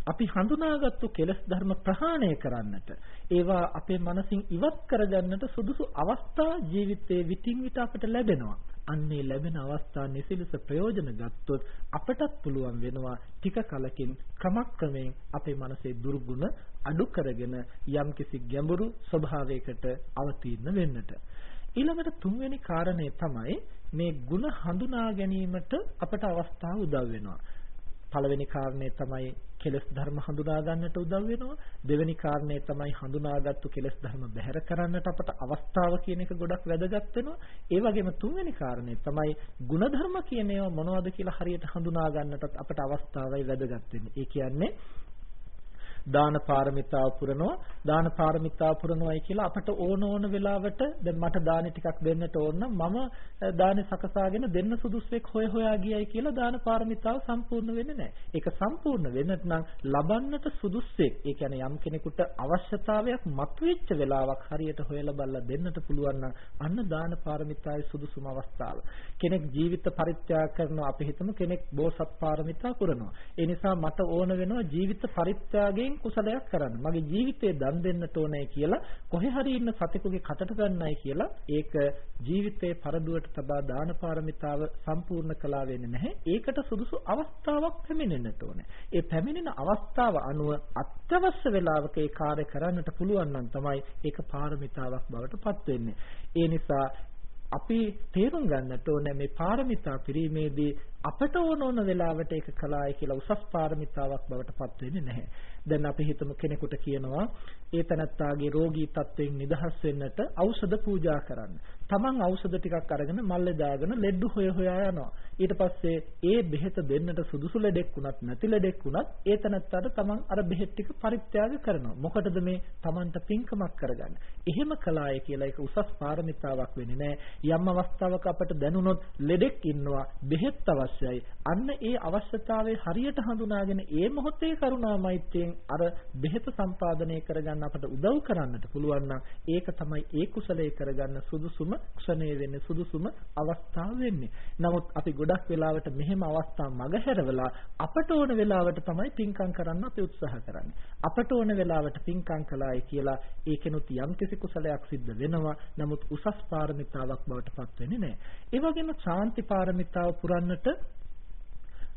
අපි හඳුනාගත්තු කෙලස් ධර්ම ප්‍රහාණය කරන්නට ඒවා අපේ මනසින් ඉවත් කරගන්නට සුදුසු අවස්ථා ජීවිතයේ විтин විට අපට ලැබෙනවා. අන්නේ ලැබෙන අවස්ථා නිසිලස ප්‍රයෝජන ගත්තොත් අපටත් පුළුවන් වෙනවා ටික කලකින් ක්‍රමක්‍රමයෙන් අපේ මනසේ දුර්ගුණ අඩු කරගෙන යම්කිසි ගැඹුරු ස්වභාවයකට අවතීර්ණ වෙන්නට. ඊළඟට තුන්වෙනි කාරණය තමයි මේ ಗುಣ හඳුනා ගැනීමට අපට අවස්ථාව උදව් වෙනවා. පළවෙනි කාරණේ තමයි කෙලස් ධර්ම හඳුනා ගන්නට උදව් වෙනවා. දෙවෙනි කාරණේ තමයි හඳුනාගත්තු කෙලස් ධර්ම බැහැර කරන්නට අපට අවස්ථාව කියන එක ගොඩක් වැදගත් වෙනවා. ඒ වගේම තුන්වෙනි කාරණේ තමයි ಗುಣධර්ම කියන ඒවා මොනවද කියලා හරියට හඳුනා ගන්නටත් අපට අවස්ථාවයි වැදගත් වෙන්නේ. ඒ කියන්නේ දාන පාරමිතාව පුරනවා දාන පාරමිතාව පුරනවායි කියලා අපට ඕන ඕන වෙලාවට දැන් මට දානි ටිකක් දෙන්නට ඕන මම දානි සකසාගෙන දෙන්න සුදුස්සෙක් හොය හොයා ගියයි කියලා දාන පාරමිතාව සම්පූර්ණ වෙන්නේ නැහැ. ඒක සම්පූර්ණ වෙන්නට නම් ලබන්නට සුදුස්සෙක්. ඒ කියන්නේ යම් කෙනෙකුට අවශ්‍යතාවයක් මතුවෙච්ච වෙලාවක් හරියට හොයලා බලලා දෙන්නට පුළුවන් නම් අන්න දාන පාරමිතාවේ සුදුසුම අවස්ථාව. කෙනෙක් ජීවිත පරිත්‍යාග කරනවා අපි හිතමු කෙනෙක් බෝසත් පාරමිතා පුරනවා. ඒ නිසා මට ඕන වෙනවා ජීවිත පරිත්‍යාගයෙන් කුසලයක් කරන්න. මගේ ජීවිතේ දන් දෙන්නට ඕනේ කියලා කොහේ හරි ඉන්න සතෙකුගේ කටට ගන්නයි කියලා ඒක ජීවිතේ පරදුවට තබා දාන පාරමිතාව සම්පූර්ණ කළා වෙන්නේ නැහැ. ඒකට සුදුසු අවස්ථාවක් පැමිණෙන්නට ඕනේ. ඒ පැමිණෙන අවස්ථාව අනුව අත්‍යවශ්‍ය වෙලාවක ඒ කාර්ය කරන්නට පුළුවන් නම් තමයි ඒක පාරමිතාවක් බවට පත් වෙන්නේ. ඒ නිසා අපි තේරුම් ගන්නට ඕනේ මේ පාරමිතා පිරීමේදී අපට ඕන ඕන වෙලාවට ඒක කළායි කියලා උසස් පාරමිතාවක් බවට පත් වෙන්නේ නැහැ. දැන් අපි හිතමු කෙනෙකුට කියනවා ඒ තනත්තාගේ රෝගී තත්වයෙන් නිදහස් වෙන්නට ඖෂධ පූජා කරන්න. Taman ඖෂධ ටිකක් අරගෙන මල්ලේ දාගෙන ලෙඩ හොය හොයා යනවා. ඊට පස්සේ ඒ බෙහෙත දෙන්නට සුදුසු ලෙඩෙක් වුණත් නැති ලෙඩෙක් වුණත් ඒ තනත්තාට Taman අර බෙහෙත් ටික පරිත්‍යාග කරනවා. මොකටද මේ Tamanට පින්කමක් කරගන්න. එහෙම කළාය කියලා ඒක උසස් පාරමිතාවක් වෙන්නේ නැහැ. යම් අවස්ථාවක අපට දැනුණොත් ලෙඩෙක් ඉන්නවා බෙහෙත් අවශ්‍යයි. අන්න ඒ අවශ්‍යතාවය හරියට හඳුනාගෙන ඒ මොහොතේ කරුණා මෛත්‍රියෙන් අර බෙහෙත සම්පාදනය කරගන්න අපට උදව් කරන්නට පුළුවන් නම් ඒක තමයි ඒ කුසලයේ කරගන්න සුදුසුම ක්ෂණය වෙන්නේ සුදුසුම අවස්ථාව වෙන්නේ. නමුත් අපි ගොඩක් වෙලාවට මෙහෙම අවස්ථා මගහැරවලා අපට ඕන වෙලාවට තමයි පින්කම් කරන්න අපි උත්සාහ කරන්නේ. අපට ඕන වෙලාවට පින්කම් කළායි කියලා ඒකෙනුත් යම්කිසි කුසලයක් සිද්ධ වෙනවා. නමුත් උසස් පාරමිතාවක් බවට පත් වෙන්නේ නැහැ. ඒ වගේම ශාන්ති පාරමිතාව පුරන්නට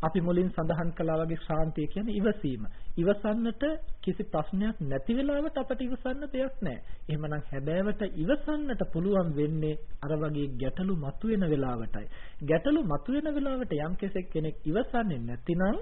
අපි මුලින් සඳහන් කළා වගේ ශාන්තිය කියන්නේ ඉවසීම. ඉවසන්නට කිසි ප්‍රශ්නයක් නැති වෙලාවට අපට ඉවසන්න දෙයක් නැහැ. එහෙමනම් හැබෑවට ඉවසන්නට පුළුවන් වෙන්නේ අර වගේ ගැටලු මතුවෙන වෙලාවටයි. ගැටලු මතුවෙන වෙලාවට යම් කෙනෙක් ඉවසන්නේ නැතිනම්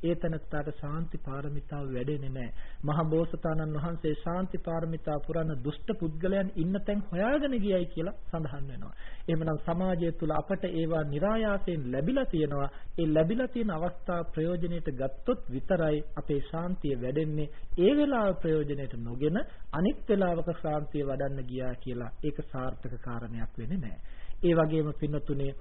ඒ තනත්තාට ශාන්ති පාරමිතාව වැඩෙන්නේ නැහැ. මහා බෝසතාණන් වහන්සේ ශාන්ති පාරමිතා පුරන දුෂ්ට පුද්ගලයන් ඉන්න තැන් හොයාගෙන ගියයි කියලා සඳහන් වෙනවා. එහෙමනම් සමාජය තුළ අපට ඒවා નિરાයාසයෙන් ලැබිලා තියෙනවා. ඒ ලැබිලා තියෙන අවස්ථා ප්‍රයෝජනෙට ගත්තොත් විතරයි අපේ ශාන්තිය වැඩෙන්නේ. ඒ වෙලාව ප්‍රයෝජනෙට නොගෙන අනිත් වෙලාවක ශාන්තිය වඩන්න ගියා කියලා ඒක සාර්ථක කාරණයක් වෙන්නේ නැහැ. ඒ වගේම පින්නතුනේ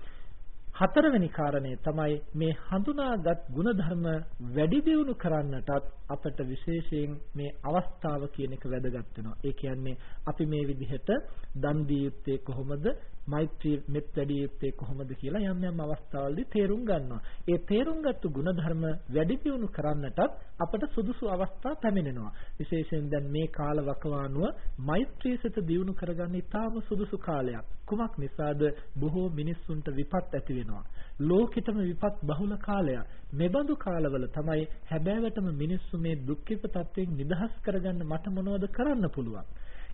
හතරවෙනි කාරණය තමයි මේ හඳුනාගත් ಗುಣධර්ම වැඩි දියුණු කරන්නටත් අපට විශේෂයෙන් මේ අවස්ථාව කියන එක වැදගත් වෙනවා. ඒ කියන්නේ අපි මේ විදිහට දන් දී යුත්තේ කොහොමද? මෛත්‍රී මෙත් වැඩි යුත්තේ කොහොමද කියලා යම් යම් අවස්ථාවලදී තේරුම් ගන්නවා. ඒ තේරුම් ගත්තු ಗುಣධර්ම වැඩි දියුණු කරන්නටත් අපට සුදුසු අවස්ථා පැමිණෙනවා. විශේෂයෙන් දැන් මේ කාල වකවානුව මෛත්‍රී සිත දියුණු කරගන්න ඉතාම සුදුසු කාලයක්. කුමක් නිසාද බොහෝ මිනිස්සුන්ට විපත් ඇති වෙනවා. ලෝකෙටම විපත් බහුල කාලයක්. මෙබඳු කාලවල තමයි හැබෑවටම මිනිස්සු මේ දුක්ඛිත තත්වයෙන් නිදහස් කරගන්න මට මොනවද කරන්න පුළුවන්.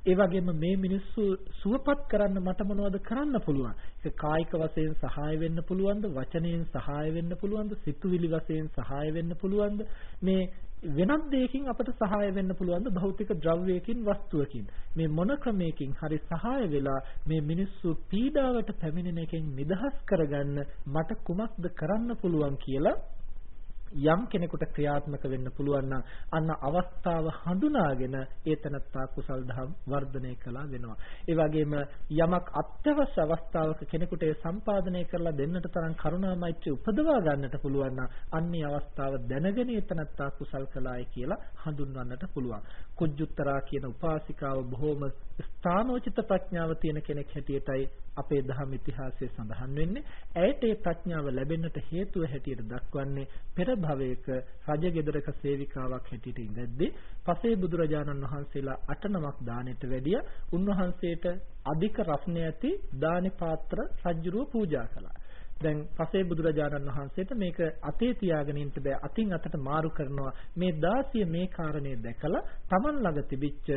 ඒ වගේම මේ මිනිස්සු සුවපත් කරන්න මට මොනවද කරන්න පුළුවන්? ඒක කායික වශයෙන් සහාය වෙන්න පුළුවන්ද? වචනයෙන් සහාය වෙන්න පුළුවන්ද? සිතුවිලි වශයෙන් සහාය වෙන්න පුළුවන්ද? මේ වෙනත් දෙයකින් අපට සහාය වෙන්න පුළුවන්ද භෞතික ද්‍රව්‍යයකින් වස්තුවකින් මේ මොන ක්‍රමයකින් හරි සහාය වෙලා මේ මිනිස්සු පීඩාවට පැමිණෙන එකෙන් නිදහස් කරගන්න මට කුමක්ද කරන්න පුළුවන් කියලා යම් කෙනෙකුට ක්‍රියාත්මක වෙන්න පුළුවන් නම් අන්න අවස්ථාව හඳුනාගෙන ඒ තනත්තා කුසල් දහම් වර්ධනය කළා වෙනවා. ඒ වගේම යමක් අත්‍යවශ්‍ය අවස්ථාවක කෙනෙකුට ඒ සම්පාදනය කරලා දෙන්නට තරම් කරුණාමෛත්‍රිය උපදවා ගන්නට පුළුවන් නම් අන්නේ අවස්ථාව දැනගෙන ඒ තනත්තා කුසල් කළායි කියලා හඳුන්වන්නට පුළුවන්. කුජුත්තරා කියන උපාසිකාව බොහෝම ස්ථානෝචිත ප්‍රඥාව තියෙන කෙනෙක් හැටියටයි අපේ දහම් ඉතිහාසයේ සඳහන් වෙන්නේ. ඇයට ඒ ප්‍රඥාව ලැබෙන්නට හේතුව හැටියට දක්වන්නේ පෙර භවයක රජගෙදරක සේවිකාවක් හැටියට ඉඳද්දී පසේ බුදුරජාණන් වහන්සේලා අට නමක් දානෙට වැඩිය උන්වහන්සේට අධික රත්න ඇති දානි පාත්‍ර රජුරුව පූජා කළා. දැන් පසේ බුදුරජාණන් වහන්සේට මේක අතේ තියාගෙන ඉන්න බෑ අතින් අතට මාරු කරනවා මේ දාසිය මේ කාරණේ දැකලා Taman ළඟ තිබිච්ච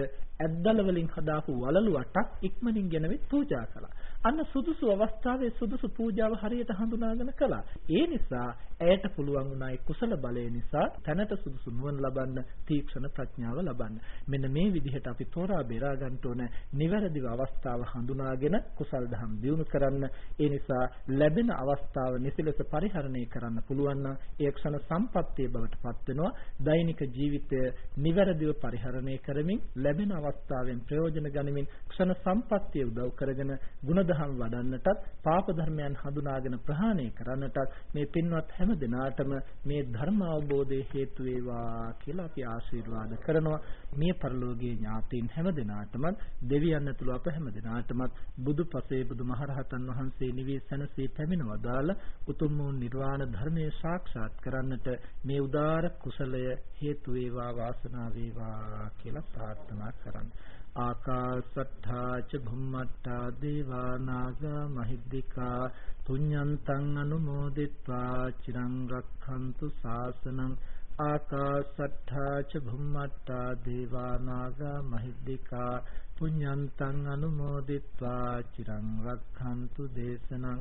ඇද්දල වලින් හදාපු වලලු අටක් ඉක්මනින් ගෙනවිත් පූජා කළා අන්න සුදුසු අවස්ථාවේ සුදුසු පූජාව හරියට හඳුනාගෙන කළා. ඒ නිසා ඇයට පුළුවන් වුණා ඒ කුසල බලය නිසා තැනට සුදුසු නුවණ ලබන්න, තීක්ෂණ ප්‍රඥාව ලබන්න. මෙන්න මේ විදිහට අපි තෝරා බේරා ගන්න ඕන නිවැරදිව අවස්ථාව හඳුනාගෙන කුසල් දහම් දියුණු කරන්න. ඒ නිසා ලැබෙන අවස්ථාව නිසිලස පරිහරණය කරන්න පුළුවන් නම් ඒ ක්ෂණ සම්පත්තිය බවට පත් වෙනවා. දෛනික ජීවිතය නිවැරදිව පරිහරණය කරමින් ලැබෙන අවස්ථාවෙන් ප්‍රයෝජන ගනිමින් ක්ෂණ සම්පත්තිය උදව් කරගෙන ගුණධ දහම් වඩන්නටත් පාප ධර්මයන් හඳුනාගෙන ප්‍රහාණය කරන්නටත් මේ පින්වත් හැම දිනාටම මේ ධර්ම අවබෝධය හේතු වේවා කියලා අපි ආශිර්වාද කරනවා මේ පරිලෝකීය ඥාතීන් හැම දිනාටම දෙවියන් ඇතුළු අප හැම දිනාටම බුදුපසේ බුදුමහරහතන් වහන්සේ නිවී සැනසී පැමිණ වදාළ උතුම් වූ නිර්වාණ ධර්මයේ සාක්ෂාත් කරන්නට මේ උදාර කුසලය හේතු වේවා වාසනාව වේවා කියලා ප්‍රාර්ථනා කරන්නේ. ආකාසට්ඨා ච භුම්මට්ඨා දේවා නාග මහිද්దికා පුඤ්ඤන්තං අනුමෝදිත්වා චිරං රක්ඛන්තු ශාසනං. ආකාසට්ඨා ච භුම්මට්ඨා දේවා නාග මහිද්దికා පුඤ්ඤන්තං අනුමෝදිත්වා චිරං රක්ඛන්තු දේශනං.